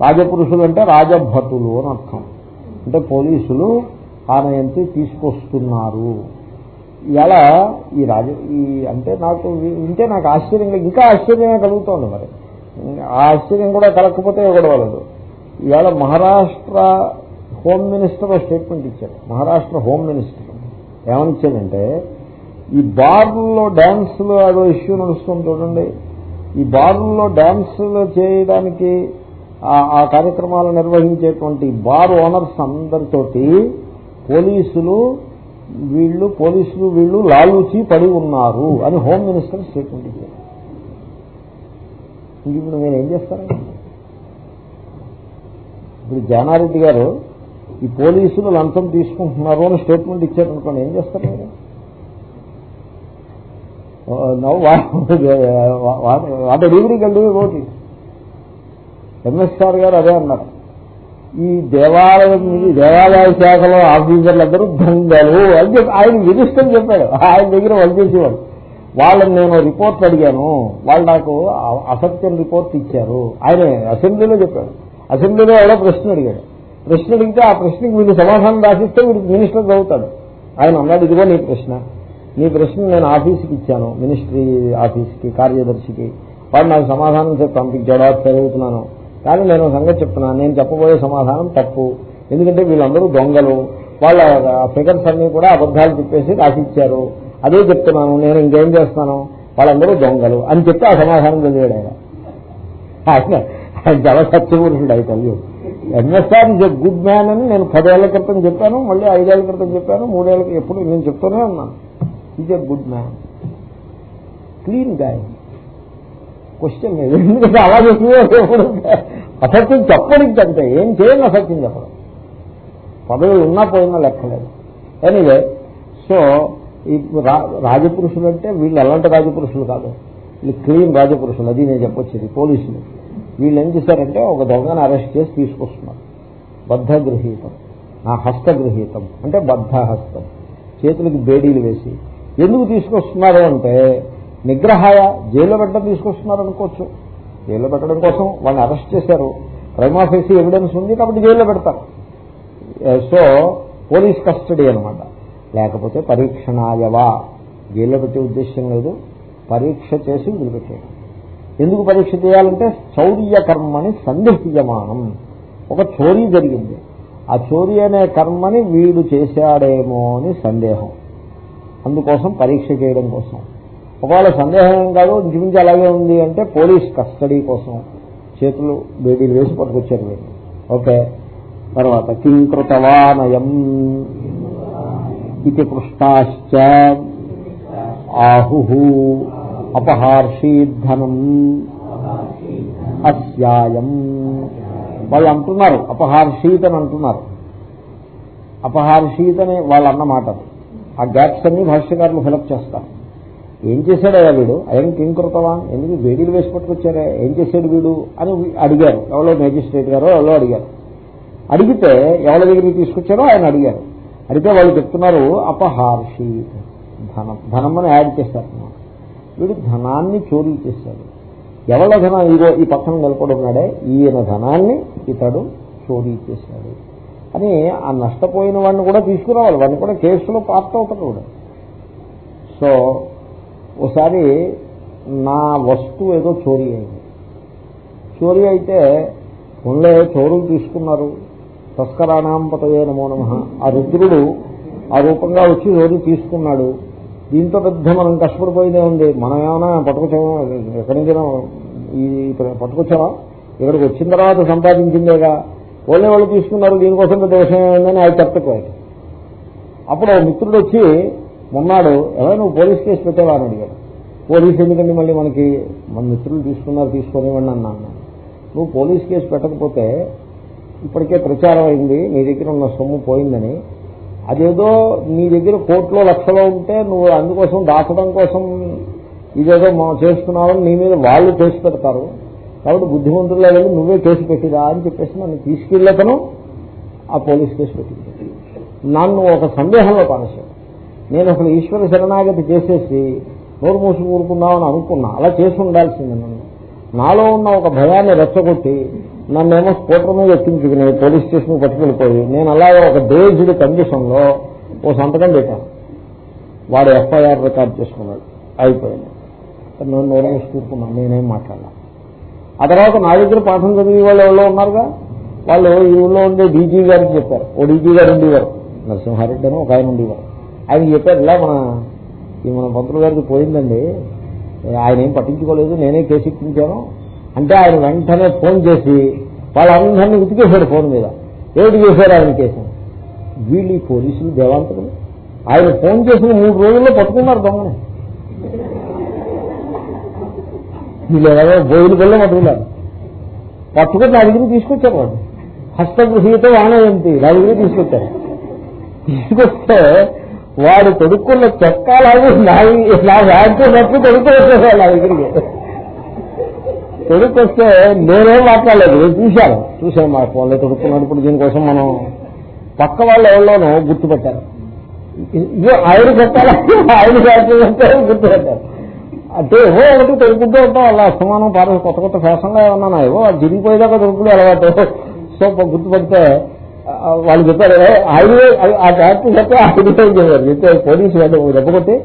రాజపురుషులు అంటే రాజభటులు అని అర్థం అంటే పోలీసులు ఆనయంతి తీసుకొస్తున్నారు ఇలా ఈ రాజ ఈ అంటే నాకు వింటే నాకు ఆశ్చర్యంగా ఇంకా ఆశ్చర్యంగా కలుగుతోంది మరి ఆశ్చర్యం కూడా కలగకపోతే గొడవలేదు ఇవాళ మహారాష్ట్ర హోమ్ మినిస్టర్ స్టేట్మెంట్ ఇచ్చారు మహారాష్ట్ర హోమ్ మినిస్టర్ ఏమని ఈ బార్లో డ్యాన్సులు అదో ఇష్యూ నడుస్తుంది చూడండి ఈ బార్లో డ్యాన్సులు చేయడానికి ఆ కార్యక్రమాలు నిర్వహించేటువంటి బార్ ఓనర్స్ అందరితోటి పోలీసులు వీళ్ళు పోలీసులు వీళ్ళు లాలూచి పడి ఉన్నారు అని హోమ్ మినిస్టర్ స్టేట్మెంట్ ఇచ్చారు ఇప్పుడు నేను ఏం చేస్తారండి ఇప్పుడు జానారెడ్డి గారు ఈ పోలీసులు లంచం తీసుకుంటున్నారు అని స్టేట్మెంట్ ఇచ్చారనుకోండి ఏం చేస్తారు మీరు వాటి డిగ్రీ కలిగి ఓటి ఎంఎస్ఆర్ గారు అదే అన్నారు ఈ దేవాలయం దేవాలయ శాఖలో ఆఫీసర్లు అందరూ దొంగలు అని చెప్పి ఆయన విధిష్టం చెప్పాడు ఆయన దగ్గర వాళ్ళు చేసేవాడు వాళ్ళని నేను రిపోర్ట్ అడిగాను వాళ్ళు నాకు అసత్యం రిపోర్ట్ ఇచ్చారు ఆయన అసెంబ్లీలో చెప్పాడు అసెంబ్లీలో ఎవరో ప్రశ్న అడిగాడు ప్రశ్న అడిగితే ఆ ప్రశ్నకి వీడు సమాధానం రాసిస్తే వీడు మినిస్టర్ అవుతాడు ఆయన అన్నాడు ఇదిగో నీ ప్రశ్న నీ ప్రశ్న నేను ఆఫీస్కి ఇచ్చాను మినిస్ట్రీ ఆఫీస్కి కార్యదర్శికి వాడు నాకు సమాధానం చెప్పి పంపించాడు అది చదువుతున్నాను కానీ నేను సంగతి చెప్తున్నాను నేను చెప్పబోయే సమాధానం తప్పు ఎందుకంటే వీళ్ళందరూ దొంగలు వాళ్ళ ఫిగర్స్ అన్ని కూడా అబద్ధాలు చెప్పేసి రాసిచ్చారు అదే చెప్తున్నాను నేను ఇంకేం చేస్తాను వాళ్ళందరూ దొంగలు అని చెప్పి ఆ సమాధానం చదివాడు ఆయన చాలా సత్యపురుషుడు అయితే NSR is a good man అని నేను పదేళ్ల క్రితం చెప్పాను మళ్ళీ ఐదేళ్ల క్రితం చెప్పాను మూడేళ్ల ఎప్పుడు నేను చెప్తూనే ఉన్నాను is a good man clean guy question లేదు ఎందుకంటే అలా చెప్పింది అసత్యం చెప్పడంటే ఏం చేయను అసత్యం చెప్పడం పదవి ఉన్నా పోయినా లెక్కలేదు ఎనివే సో ఈ రాజపురుషులు అంటే వీళ్ళు ఎలాంటి రాజపురుషులు కాదు వీళ్ళు క్లీన్ రాజపురుషులు అది నేను చెప్పొచ్చేది పోలీసులు వీళ్ళు ఏం చేశారంటే ఒక దొంగను అరెస్ట్ చేసి తీసుకొస్తున్నారు బద్ధ గృహీతం నా హస్త గృహీతం అంటే బద్ధహస్తం హస్తం చేతులకి బేడీలు వేసి ఎందుకు తీసుకొస్తున్నారు అంటే నిగ్రహాయ జైల్లో పెట్టడం తీసుకొస్తున్నారు అనుకోవచ్చు జైల్లో పెట్టడం కోసం వాళ్ళని అరెస్ట్ చేశారు క్రైమ్ ఆఫీస్ ఎవిడెన్స్ ఉంది కాబట్టి జైల్లో పెడతారు సో పోలీస్ కస్టడీ అనమాట లేకపోతే పరీక్షణాయవా జైల్లో పెట్టే ఉద్దేశం లేదు పరీక్ష చేసి వదిలిపెట్టేయడం ఎందుకు పరీక్ష చేయాలంటే శౌర్య కర్మని సందేహించమానం ఒక చోరీ జరిగింది ఆ చోరీ అనే కర్మని వీడు చేశాడేమో అని సందేహం అందుకోసం పరీక్ష చేయడం కోసం ఒకవేళ సందేహం ఏం కాదు ఇంచుమించి అలాగే ఉంది అంటే పోలీస్ కస్టడీ కోసం చేతులు బేబీలు వేసి పట్టుకొచ్చారు వీళ్ళు ఓకే తర్వాత కృతవానయం ఇది పృష్టాశ్చ ఆహు అపహార్షీధనం అస్యాయం వాళ్ళు అంటున్నారు అపహార్షీతని అని అంటున్నారు అపహార్షీతని అని వాళ్ళు అన్నమాట ఆ గ్యాప్స్ అన్ని భాష్యకారులు ఫిలప్ చేస్తారు ఏం చేశాడయ్యా వీడు అయం కృతవా ఎందుకు వేడిలు వేసి పట్టుకొచ్చారే ఏం చేశాడు వీడు అని అడిగారు ఎవరో మేజిస్ట్రేట్ గారో ఎవరో అడిగారు అడిగితే ఎవరి దగ్గరికి తీసుకొచ్చారో ఆయన అడిగారు అడిగితే వాళ్ళు చెప్తున్నారు అపహార్షి ధనం ధనం అని యాడ్ చేస్తారు వీడు ధనాన్ని చోరీ చేశాడు ఎవళ్ళ ధనం ఇదో ఈ పక్కన నిలబడున్నాడే ఈయన ధనాన్ని ఇతడు చోరీ చేశాడు అని ఆ నష్టపోయిన వాడిని కూడా తీసుకురావాలి వాడిని కూడా కేసులో పార్ట్ అవుతాడు కూడా సో ఒకసారి నా వస్తువు ఏదో చోరీ అయింది చోరీ అయితే ఉండే చోరులు తీసుకున్నారు తస్కరాణాంపతయ్యే నమోనమ ఆ రుద్రుడు ఆ రూపంగా వచ్చి చోరీ తీసుకున్నాడు దీంతో పెద్ద మనం కష్టపడిపోయిందే ఉంది మనం ఏమైనా పట్టుకొచ్చామో ఎక్కడి నుంచి ఈ పట్టుకొచ్చామా ఇక్కడికి వచ్చిన తర్వాత సంపాదించిందేగా వాళ్ళే వాళ్ళు తీసుకున్నారు దీనికోసం పెద్ద విషయం ఏమైందని అది తప్పకపోయాడు అప్పుడు మిత్రుడు వచ్చి మొన్నాడు ఎవరైనా నువ్వు పోలీస్ కేసు పెట్టావా అని అడిగాడు పోలీసు ఎందుకంటే మళ్ళీ మనకి మన మిత్రులు తీసుకున్నారు తీసుకునేవాడిని అన్నాను నువ్వు పోలీస్ కేసు పెట్టకపోతే ఇప్పటికే ప్రచారం అయింది నీ దగ్గర ఉన్న సొమ్ము పోయిందని అదేదో నీ దగ్గర కోట్లో లక్షలో ఉంటే నువ్వు అందుకోసం దాచడం కోసం ఇదేదో మనం చేస్తున్నామని నీ మీద వాళ్ళు చేసి పెడతారు కాబట్టి బుద్ధిమంతుల్లో వెళ్ళి నువ్వే కేసు పెట్టిరా అని చెప్పేసి నన్ను తీసుకెళ్ళతను ఆ పోలీస్ కేసు పెట్టింది నన్ను ఒక సందేహంలో పారేశాడు నేను అసలు ఈశ్వర శరణాగతి చేసేసి నోరు మూసి ఊరుకుందామని అనుకున్నా అలా చేసి ఉండాల్సింది నన్ను నాలో ఉన్న ఒక భయాన్ని రెచ్చగొట్టి నన్నేమో స్కూటర్ మీద ఎక్కించుకుని పోలీస్ స్టేషన్కి పట్టుకెళ్ళిపోయి నేను అలా ఒక డేజ్డ్ కండిషన్లో ఓ సంతకం పెట్టాను వాడు ఎఫ్ఐఆర్ రికార్డ్ చేసుకున్నాడు అయిపోయింది నేను నోరు చూసుకున్నాను నేనేం మాట్లాడాను ఆ తర్వాత నా దగ్గర పాఠం చదివి వాళ్ళు ఎవరో ఉన్నారుగా వాళ్ళు ఈ ఊళ్ళో ఉండే డీజీ గారు చెప్పారు ఓ డీజీ గారు ఉండేవారు నరసింహారెడ్డి అని ఒక ఆయన ఉండేవారు ఆయన చెప్పారు ఇలా మన ఈ మన మంత్రులు గారికి పోయిందండి ఆయన ఏం పట్టించుకోలేదు నేనే కేసు ఇప్పించాను అంటే ఆయన వెంటనే ఫోన్ చేసి వాళ్ళందరినీ ఉతికేశాడు ఫోన్ మీద ఏమిటి చేశారు ఆయన కేసును వీళ్ళు ఈ పోలీసులు దేవాంతకులు ఆయన ఫోన్ చేసిన మూడు రోజుల్లో పట్టుకున్నారు దొంగని వీళ్ళు ఎవరో బోయిలు పిల్లలు పట్టుకున్నారు పట్టుకుని నా దగ్గర తీసుకొచ్చారు వాడు హస్తగృహీతో వాణయంతి నా దగ్గరికి తీసుకొచ్చారు తీసుకొస్తే వాడు కొడుకున్న చెక్కాలి నా నా వ్యాఖ్య నట్లు కొడుకు వచ్చేసారు నా దగ్గరికి కొడుకు వస్తే నేనేం మాట్లాడలేదు నేను చూశాను చూశాను మా ఫోన్లో తొడుక్కున్నప్పుడు దీనికోసం మనం పక్క వాళ్ళు ఎవరిలోనూ గుర్తుపెట్టారు ఇదో ఆయన పెట్టాలి ఆయన పెట్టాలి గుర్తుపెట్టారు అంటే ఏవో ఒకటి తొడుకుంటూ ఉంటాం అలా అస్తమానం పాత కొత్త కొత్త ఫ్యాషన్లో ఏమన్నా ఏవో అది జిరిగిపోయేదాకా తొడుకులు అలవాటు సో గుర్తుపడితే వాళ్ళు చెప్పారు ఆయనే ఆ ట్యాక్టర్ చెప్తే ఆయన చేశారు చెప్తే పోలీసు వాళ్ళు కొట్టి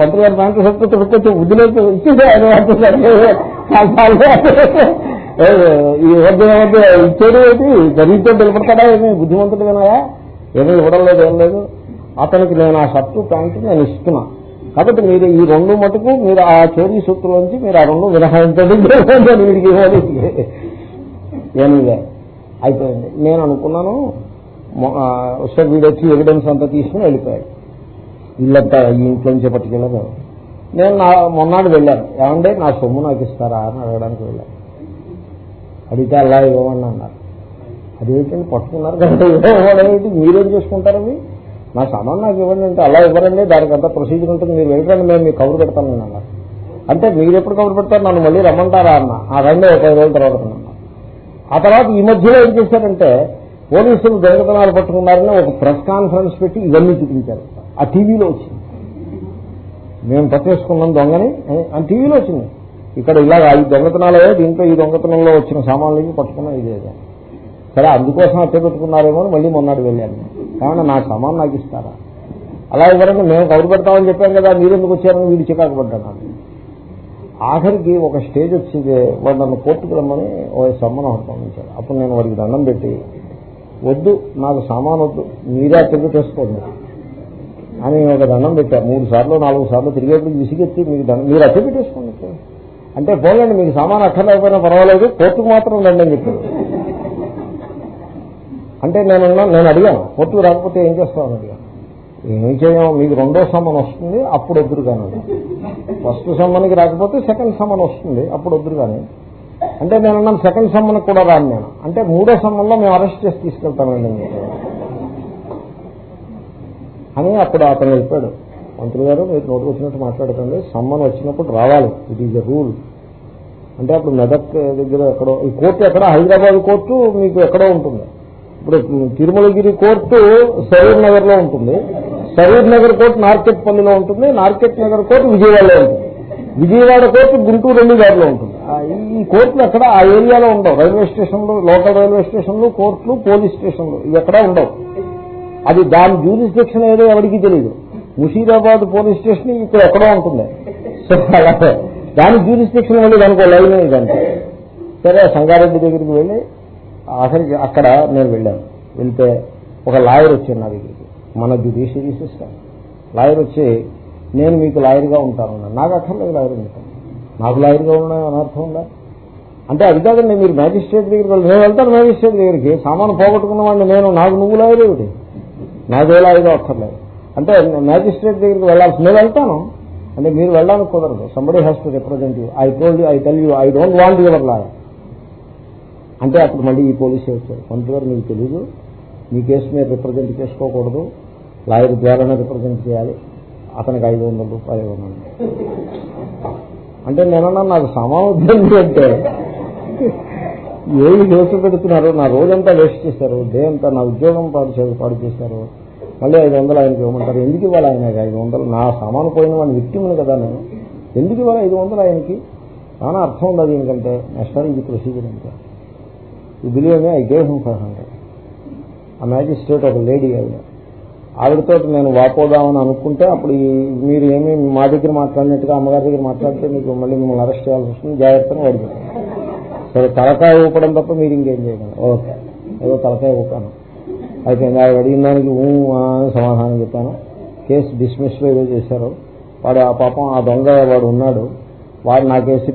పంతులు గారు ఫ్యాక్టరీ చెప్తే తొడుక్కొచ్చి వృద్ధులైతే ఇచ్చింది ఆయన ఈ వద్ద వద్ద ఇచ్చేది ఏంటి గరీతో నిలబడతాడా ఏమి బుద్ధిమంతుడు వినాయా ఏమీ ఇవ్వడం లేదు ఏం లేదు అతనికి నేను ఆ షర్టు ప్యాంటు నేను ఇస్తున్నా కాబట్టి మీరు ఈ రెండు మటుకు మీరు ఆ చోరీ నుంచి మీరు ఆ రెండు మినహాయించండి వీడికి ఇవ్వాలి ఏమిగా అయిపోయింది నేను అనుకున్నాను సార్ వచ్చి ఎవిడెన్స్ అంతా తీసుకుని వెళ్ళిపోయాడు ఇల్లంతా ఈ ఇంట్లోంచి పట్టుకెళ్ళదు నేను నా మొన్నాడు వెళ్ళాను ఏమంటే నా సొమ్ము నాకు ఇస్తారా అని అడగడానికి వెళ్ళాను అడిగితే అలా ఇవ్వమని అన్నారు అదేమిటండి పట్టుకున్నారు కదా మీరేం చేసుకుంటారు అవి నా సమాన్ నాకు ఇవ్వండి అంటే అలా ఇవ్వరండి దానికంతా ప్రొసీజర్ ఉంటుంది మీరు వెళ్ళండి మేము మీకు కవర్ పెడతానని అన్నారు అంటే మీరు ఎప్పుడు కవర్ పెడతారు నన్ను మళ్ళీ రమ్మంటారా అన్న ఆ రెండు ఒక ఐదు రోజుల తర్వాత ఆ తర్వాత ఈ మధ్యలో ఏం చేశారంటే పోలీసులు దొంగతనాలు పట్టుకున్నారని ఒక ప్రెస్ కాన్ఫరెన్స్ పెట్టి ఇవన్నీ చూపించారు ఆ టీవీలో వచ్చింది మేము పట్టేసుకున్నాం దొంగని అని టీవీలో వచ్చింది ఇక్కడ ఇలాగ ఈ దొంగతనాలే దీంట్లో ఈ దొంగతనంలో వచ్చిన సామాన్లు పట్టుకున్నాం ఇదేదో సరే అందుకోసం అట్టే పెట్టుకున్నారేమో అని మళ్ళీ మొన్నటి వెళ్ళాను కానీ నా సామాన్ నాకు ఇస్తారా అలా ఎవరైనా మేము కబురు పెడతామని చెప్పాను కదా మీరు ఎందుకు వచ్చారని వీడి చికాకు పడ్డాను ఆఖరికి ఒక స్టేజ్ వచ్చింది వాడు నన్ను కోర్టుకు రమ్మని సమ్మనం పంపించాడు అప్పుడు నేను వాడికి దండం పెట్టి వద్దు నాకు సామాన్ వద్దు మీరే అత్తెందుకు చేసుకోండి అని ఒక దండం పెట్టారు మూడు సార్లు నాలుగు సార్లు తిరిగేప్పుడు విసిగెత్తి మీకు దండం మీరు అట్టి పెట్టేసుకోండి అంటే పోలండి మీకు సామాన్ అక్కర్లేకపోయినా పర్వాలేదు కోర్టుకు మాత్రం దండం చెప్పారు అంటే నేను నేను అడిగాను కోర్టుకు రాకపోతే ఏం చేస్తామని అడిగాను ఏం చేయము మీకు రెండో సమ్మన్ వస్తుంది అప్పుడు వద్దురు కానీ ఫస్ట్ సమ్మన్కి రాకపోతే సెకండ్ సమ్మన్ వస్తుంది అప్పుడు వద్దురు కానీ అంటే నేను సెకండ్ సమ్మన్ కూడా రాను నేను అంటే మూడో సమ్మన్లో మేము అరెస్ట్ చేసి తీసుకెళ్తానండి అని అప్పుడు అతను వెళ్ళిపోయాడు మంత్రి గారు మీరు నోటు వచ్చినట్టు మాట్లాడకండి సమ్మన్ వచ్చినప్పుడు రావాలి ఇట్ ఈజ్ ద రూల్ అంటే అప్పుడు మెదక్ దగ్గర ఎక్కడో ఈ కోర్టు ఎక్కడ హైదరాబాద్ కోర్టు మీకు ఎక్కడో ఉంటుంది ఇప్పుడు తిరుమలగిరి కోర్టు సరూర్ నగర్ లో ఉంటుంది సరూర్ నగర్ కోర్టు నార్కెట్ పల్లిలో ఉంటుంది నార్కెట్ నగర్ కోర్టు విజయవాడలో ఉంటుంది విజయవాడ కోర్టు గుంటూరు రెండు దారిలో ఉంటుంది ఈ కోర్టులు ఎక్కడ ఆ ఏరియాలో ఉండవు రైల్వే స్టేషన్లు లోకల్ రైల్వే స్టేషన్లు కోర్టులు పోలీస్ స్టేషన్లు ఇవి ఎక్కడా ఉండవు అది దాని జ్యూరిస్డిక్షన్ ఏదో ఎవరికి తెలియదు ముషీదాబాద్ పోలీస్ స్టేషన్ ఇక్కడ ఎక్కడో ఉంటుంది అలాగే దాని జ్యూరిస్డిక్షన్ వెళ్ళి దానికి లైన్ ఇదంటే సరే సంగారెడ్డి దగ్గరికి వెళ్ళి ఆఖరికి అక్కడ నేను వెళ్ళాను వెళ్తే ఒక లాయర్ వచ్చాను నా దగ్గరికి మన జ్యుడిషియరీ సిస్టమ్ లాయర్ వచ్చి నేను మీకు లాయర్గా ఉంటాను నాకు అక్కర్లేదు లాయర్ ఉంటాను నాకు లాయర్గా ఉండడం అనర్థం ఉందా అంటే అది కాదండి మీరు మ్యాజిస్ట్రేట్ దగ్గరికి వెళ్ళి నేను వెళ్తాను మ్యాజిస్ట్రేట్ దగ్గరికి సామాను పోగొట్టుకున్న వాడిని నేను నాకు నువ్వు లాయర్ ఏమిటి నాదేలా ఏదో అక్కర్లేదు అంటే మ్యాజిస్ట్రేట్ దగ్గరికి వెళ్ళాల్సి నేను వెళ్తాను అంటే మీరు వెళ్ళడానికి కుదరదు somebody has to represent you I told you I tell you I don't want your lawyer అంటే అప్పుడు మళ్ళీ ఈ పోలీసు వచ్చారు కొంతగారు మీకు తెలీదు మీ కేసు మీరు రిప్రజెంట్ చేసుకోకూడదు లాయర్ ద్వారానే రిప్రజెంట్ చేయాలి అతనికి ఐదు వందల రూపాయలు ఇవ్వండి అంటే నేనన్నా నాకు సమావద్దు అంటే ఏవి దోష పెడుతున్నారో నా రోజంతా వేస్ట్ చేశారు డే అంతా నా ఉద్యోగం పాటు చేసి పాడు చేశారు మళ్ళీ ఐదు వందలు ఆయనకి ఇవ్వమంటారు ఎందుకు ఇవ్వాలి ఆయనకి ఐదు వందలు నా సామాను పోయిన వాడిని విక్టిమ్ని కదా నేను ఎందుకు ఇవ్వాలి ఐదు వందలు ఆయనకి చాలా అర్థం ఉండదు ఎందుకంటే నెక్స్ట్ ఇది ప్రొసీజర్ అంటే ఈ బిలియనే I gave him five hundred ఆ మ్యాజిస్ట్రేట్ ఒక లేడీ ఆవిడ ఆవిడతో నేను వాపోదామని అనుకుంటే అప్పుడు మీరు ఏమీ మా దగ్గర మాట్లాడినట్టుగా అమ్మగారి దగ్గర మాట్లాడితే మీకు మళ్ళీ మిమ్మల్ని అరెస్ట్ చేయాల్సి వస్తుంది జాగ్రత్తగా వాడుకుంటాను సరే తలకాయ ఊపడం తప్ప మీరు ఇంకేం చేయగలరు ఓకే ఏదో తలకాయ ఊపాను అయితే నా అడిగిన దానికి ఊ సమాధానం చెప్పాను కేసు డిస్మిస్ ఏదో చేశారు వాడు ఆ పాపం ఆ దొంగ వాడు ఉన్నాడు వాడు నా కేసు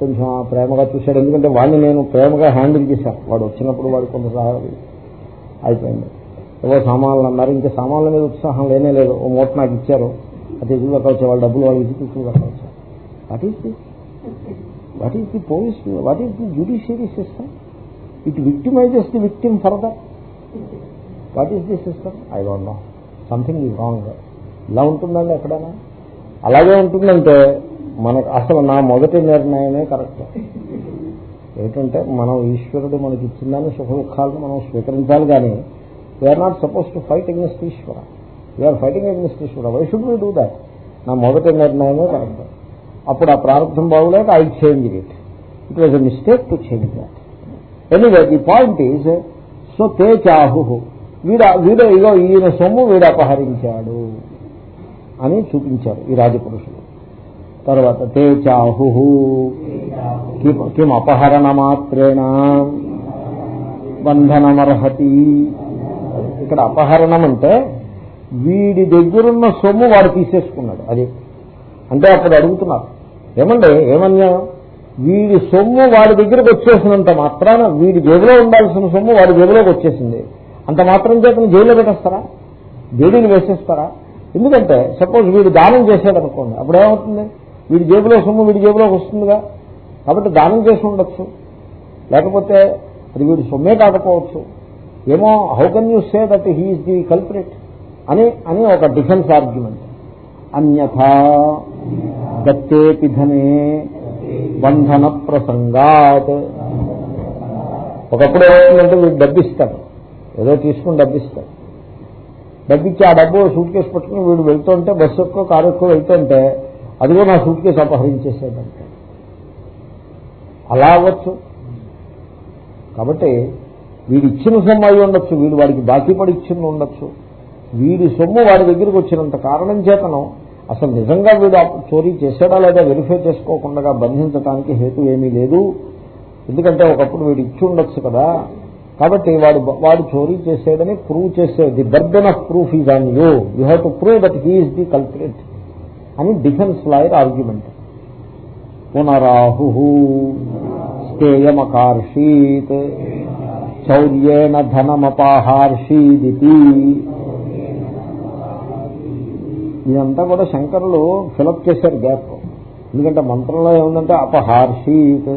కొంచెం ప్రేమగా చూశాడు ఎందుకంటే వాడిని నేను ప్రేమగా హ్యాండిల్ చేశాను వాడు వచ్చినప్పుడు వాడు కొంత అయిపోయింది ఏవో సామాన్లు అన్నారు ఇంకా సామాన్ల మీద ఉత్సాహం లేనే లేదు ఓ మూట నాకు ఇచ్చారు అది ఎదురు కావచ్చు వాళ్ళ డబ్బులు వాళ్ళు ఇచ్చి తీసుకుని కట్టవచ్చు what what is the police what is the judiciary system it victimises the victim further what is the system I don't know something is wrong ఇలా ఉంటుందండి ఎక్కడైనా అలాగే ఉంటుందంటే మనకు అసలు నా మొదటి నిర్ణయమే కరెక్ట్ ఏంటంటే మనం ఈశ్వరుడు మనకి ఇచ్చిందని సుఖ దుఃఖాలను మనం స్వీకరించాలి కానీ we're not suppose to fight against Ishwara we're fighting against Ishwara why should we do that నా మొదటి నిర్ణయమే కరెక్ట్ అప్పుడు ఆ ప్రారంభం బాగులేక I change it it was a mistake to change that anyway the point is so తే చాహు వీడ వీడ ఇగో ఈయన సొమ్ము వీడు అపహరించాడు అని చూపించారు ఈ రాజపురుషుడు తర్వాత తే చాహు కిం అపహరణ మాత్రేణ బంధనమర్హతి ఇక్కడ అపహరణం అంటే వీడి దగ్గరున్న సొమ్ము వాడు తీసేసుకున్నాడు అది అంటే అప్పుడు అడుగుతున్నారు ఏమండి ఏమన్యాయం వీడి సొమ్ము వాడి దగ్గరకు వచ్చేసినంత మాత్రాన వీడి జేబులో ఉండాల్సిన సొమ్ము వాడి జేబులోకి వచ్చేసింది అంత మాత్రం చేతను జైల్లో పెట్టేస్తారా జైలుని వేసేస్తారా ఎందుకంటే సపోజ్ వీడు దానం చేశాడు అనుకోండి అప్పుడు ఏమవుతుంది వీడి జేబులో సొమ్ము వీడి జేబులోకి వస్తుందిగా కాబట్టి దానం చేసి ఉండొచ్చు లేకపోతే అది వీడి సొమ్మే కాకపోవచ్చు ఏమో how can you say that he's the culprit అని అని ఒక డిఫెన్స్ ఆర్గ్యుమెంట్ అన్యథా దత్తేపి ధనే బంధన ప్రసంగాత్ ఒకప్పుడు ఏమైందంటే మీరు డబ్బిస్తారు ఏదో తీసుకుని డబ్బిస్తారు డబ్బిచ్చి ఆ డబ్బు సూట్ కేసు పట్టుకుని వీడు వెళ్తుంటే బస్సు ఎక్కువ కారు ఎక్కువ వెళ్తుంటే అదిగో నా సూట్ కేసు అపహరించేసేదంటే అలా అవ్వచ్చు కాబట్టి వీడు ఇచ్చిన సొమ్ము అయి ఉండొచ్చు వీడు వాడికి బాకీ పడి ఇచ్చింది ఉండొచ్చు వీడి సొమ్ము వాడి దగ్గరికి వచ్చినంత కారణం చేతనం అసలు నిజంగా వీడు చోరీ చేశాడా లేదా వెరిఫై చేసుకోకుండా బంధించడానికి హేతు ఏమీ లేదు ఎందుకంటే ఒకప్పుడు వీడు ఇచ్చి ఉండొచ్చు కదా కాబట్టి వాడు వాడు చోరీ చేసేదని ప్రూవ్ చేసే the burden of proof is on you you have to prove that he's the culprit అని డిఫెన్స్ లాయర్ ఆర్గ్యుమెంట్ పునరాహు స్థేయమకార్షీత్ చౌర్యేణ ధనమపాహార్షీదితి ఇదంతా కూడా శంకరులు ఫిలప్ చేశారు గ్యాప్ ఎందుకంటే మంత్రంలో ఏముందంటే అపహార్షీత్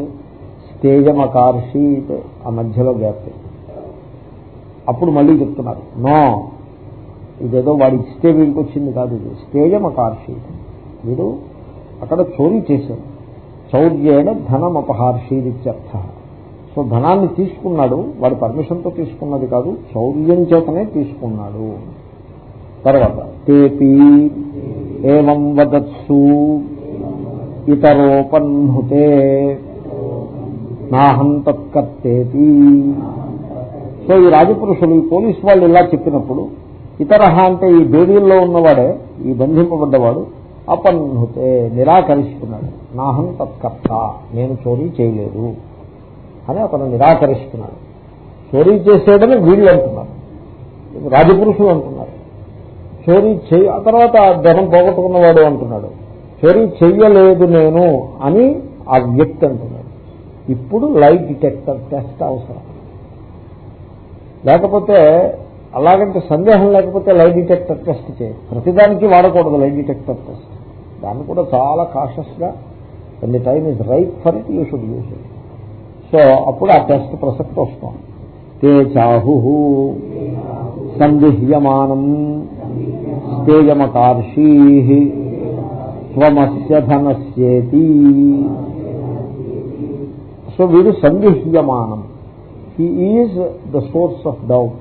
స్థేయమకార్షీత్ ఆ మధ్యలో గ్యాప్ అప్పుడు మళ్ళీ చెప్తున్నారు నో ఇదేదో వాడి ఇస్తే వీళ్ళకి వచ్చింది కాదు ఇది స్థేయమకార్షీత్ వీడు అక్కడ చోరీ చేశారు చౌర్యైన ధనం అపహార్షీదిత్యర్థ సో ధనాన్ని తీసుకున్నాడు వాడి పర్మిషన్తో తీసుకున్నది కాదు చౌర్యం చేతనే తీసుకున్నాడు తర్వాత తేపి ఏం వదత్సు ఇతరోపన్హుతే నాహం తత్కర్తేతి సో ఈ రాజపురుషులు ఈ పోలీసు వాళ్ళు ఇలా చెప్పినప్పుడు ఇతర అంటే ఈ బేడీల్లో ఉన్నవాడే ఈ బంధింపబడ్డవాడు అపన్హుతే నిరాకరిస్తున్నాడు నాహం తత్కర్త నేను చోరీ చేయలేదు అని అతను నిరాకరిస్తున్నాడు చోరీ చేసేదని వీళ్ళు అంటున్నారు రాజపురుషులు అంటున్నారు చోరీ చేయ ఆ తర్వాత ధనం పోగొట్టుకున్నవాడు అంటున్నాడు చోరీ చెయ్యలేదు నేను అని ఆ వ్యక్తి అంటున్నాడు ఇప్పుడు లైవ్ డిటెక్టర్ టెస్ట్ అవసరం లేకపోతే అలాగంటే సందేహం లేకపోతే లైవ్ డిటెక్టర్ టెస్ట్ చేయాలి ప్రతిదానికి వాడకూడదు లైవ్ డిటెక్టర్ టెస్ట్ దాన్ని కూడా చాలా కాషస్గా కొన్ని time is right for it you should use it so అప్పుడు ఆ టెస్ట్ ప్రసక్తి వస్తాం తే చాహు సందిహ్యమానం స్థేయమకార్షీ త్వమస్య సో వీడు సందిహ్యమానం he is the source of doubt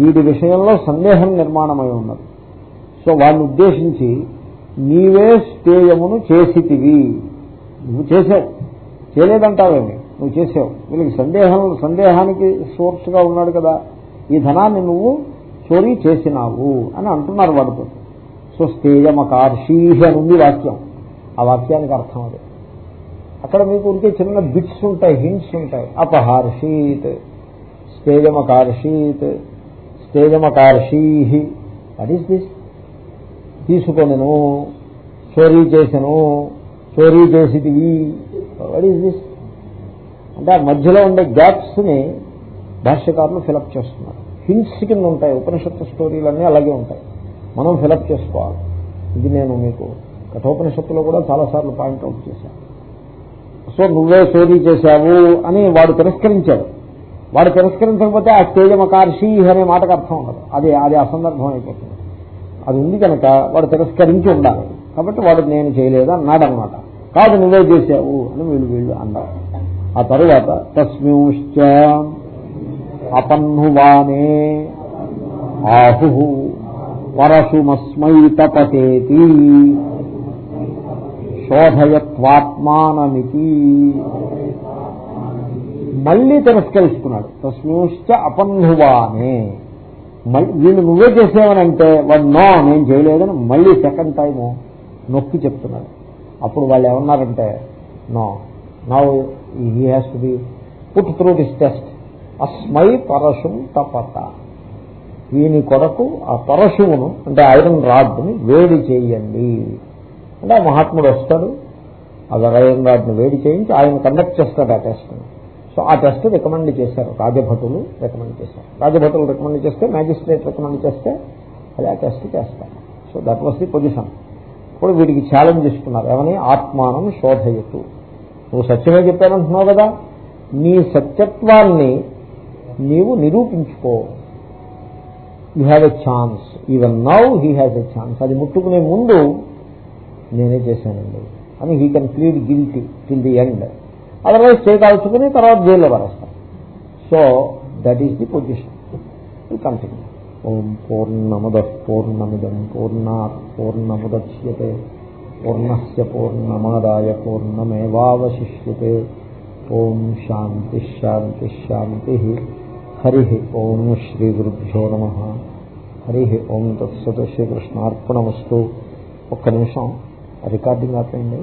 వీడి విషయంలో సందేహం నిర్మాణమై ఉన్నది సో వాడిని ఉద్దేశించి నీవే స్థేయమును చేసిటివి నువ్వు చేసావు చేయలేదంటావేమి నువ్వు చేసావు వీళ్ళకి సందేహం సందేహానికి సోర్స్గా ఉన్నాడు కదా ఈ ధనాన్ని నువ్వు చోరీ చేసినావు అని అంటున్నారు వాడితో సో స్థేయమకార్షీహి అని ఉంది వాక్యం ఆ వాక్యానికి అర్థం అది అక్కడ మీకు ఉంటే చిన్న బిట్స్ ఉంటాయి హింట్స్ ఉంటాయి అపహార్షీత్ స్థేయమకార్షీత్ స్థేయమకార్షీహి వాట్ ఈస్ దిస్ తీసుకొనిను చోరీ చేసను చోరీ చేసిది వాట్ ఈస్ దిస్ అంటే ఆ మధ్యలో ఉండే ని భాష్యకారులు ఫిలప్ చేస్తున్నారు హిల్స్ కింద ఉంటాయి ఉపనిషత్తు స్టోరీలన్నీ అలాగే ఉంటాయి మనం ఫిలప్ చేసుకోవాలి ఇది నేను మీకు కఠోపనిషత్తులో కూడా చాలాసార్లు పాయింట్అవుట్ చేశాను సో నువ్వే స్టోరీ చేశావు అని వాడు తిరస్కరించాడు వాడు తిరస్కరించకపోతే ఆ తేజమకార్షి అనే మాటకు అర్థం ఉండదు అది అది అసందర్భం అయిపోతుంది అది ఉంది కనుక వాడు తిరస్కరించి ఉండాలి కాబట్టి వాడు నేను చేయలేదు అన్నాడు అనమాట కాదు నువ్వే చేశావు అని వీళ్ళు వీళ్ళు అన్నారు ఆ తరువాత తస్మింశ్చ అపన్నువానే ఆహు పరశుమస్మైతపతేతి శోధయత్వాత్మానమితి మళ్ళీ తిరస్కరిస్తున్నాడు తస్మింశ్చ అపన్నువానే వీళ్ళు నువ్వే చేసేవనంటే వాడు నో నేను చేయలేదని మళ్ళీ సెకండ్ టైం నొక్కి చెప్తున్నాడు అప్పుడు వాళ్ళు ఏమన్నారంటే no now he has to be put through this test అస్మై పరశుం తపత దీని కొరకు ఆ పరశువును అంటే ఐరన్ రాడ్ని వేడి చేయండి అంటే ఆ మహాత్ముడు వస్తాడు అది ఐరన్ రాడ్ని వేడి చేయించి ఆయన కండక్ట్ చేస్తాడు ఆ టెస్ట్ని సో ఆ టెస్ట్ రికమెండ్ చేశారు రాజభటులు రికమెండ్ చేశారు రాజభటులు రికమెండ్ చేస్తే మ్యాజిస్ట్రేట్ రికమెండ్ చేస్తే అది ఆ టెస్ట్ చేస్తారు so that was the position ఇప్పుడు వీడికి ఛాలెంజ్ ఇస్తున్నారు ఏమని ఆత్మానం శోధయతు నువ్వు సత్యమే చెప్పానంటున్నావు కదా నీ సత్యత్వాన్ని నీవు నిరూపించుకో you have a chance even now he has a chance అది ముట్టుకునే ముందు నేనే చేశానండి అని he can plead guilty till the end otherwise కాల్చుకుని తర్వాత జైల్లో పడేస్తారు so that is the position continue ఓం పూర్ణముద పూర్ణమిదం పూర్ణా పూర్ణముద్యతే పూర్ణస్ పూర్ణమాదాయ పూర్ణమేవాశిష్యే ఓం శాంతిశాంతిశాంతి హరి ఓం శ్రీ గురుభ్యో నమ హరి ఓం తత్సత్ శ్రీకృష్ణార్పణమస్తు ఒక్క నిమిషం రికార్డింగ్ ఆపేయండి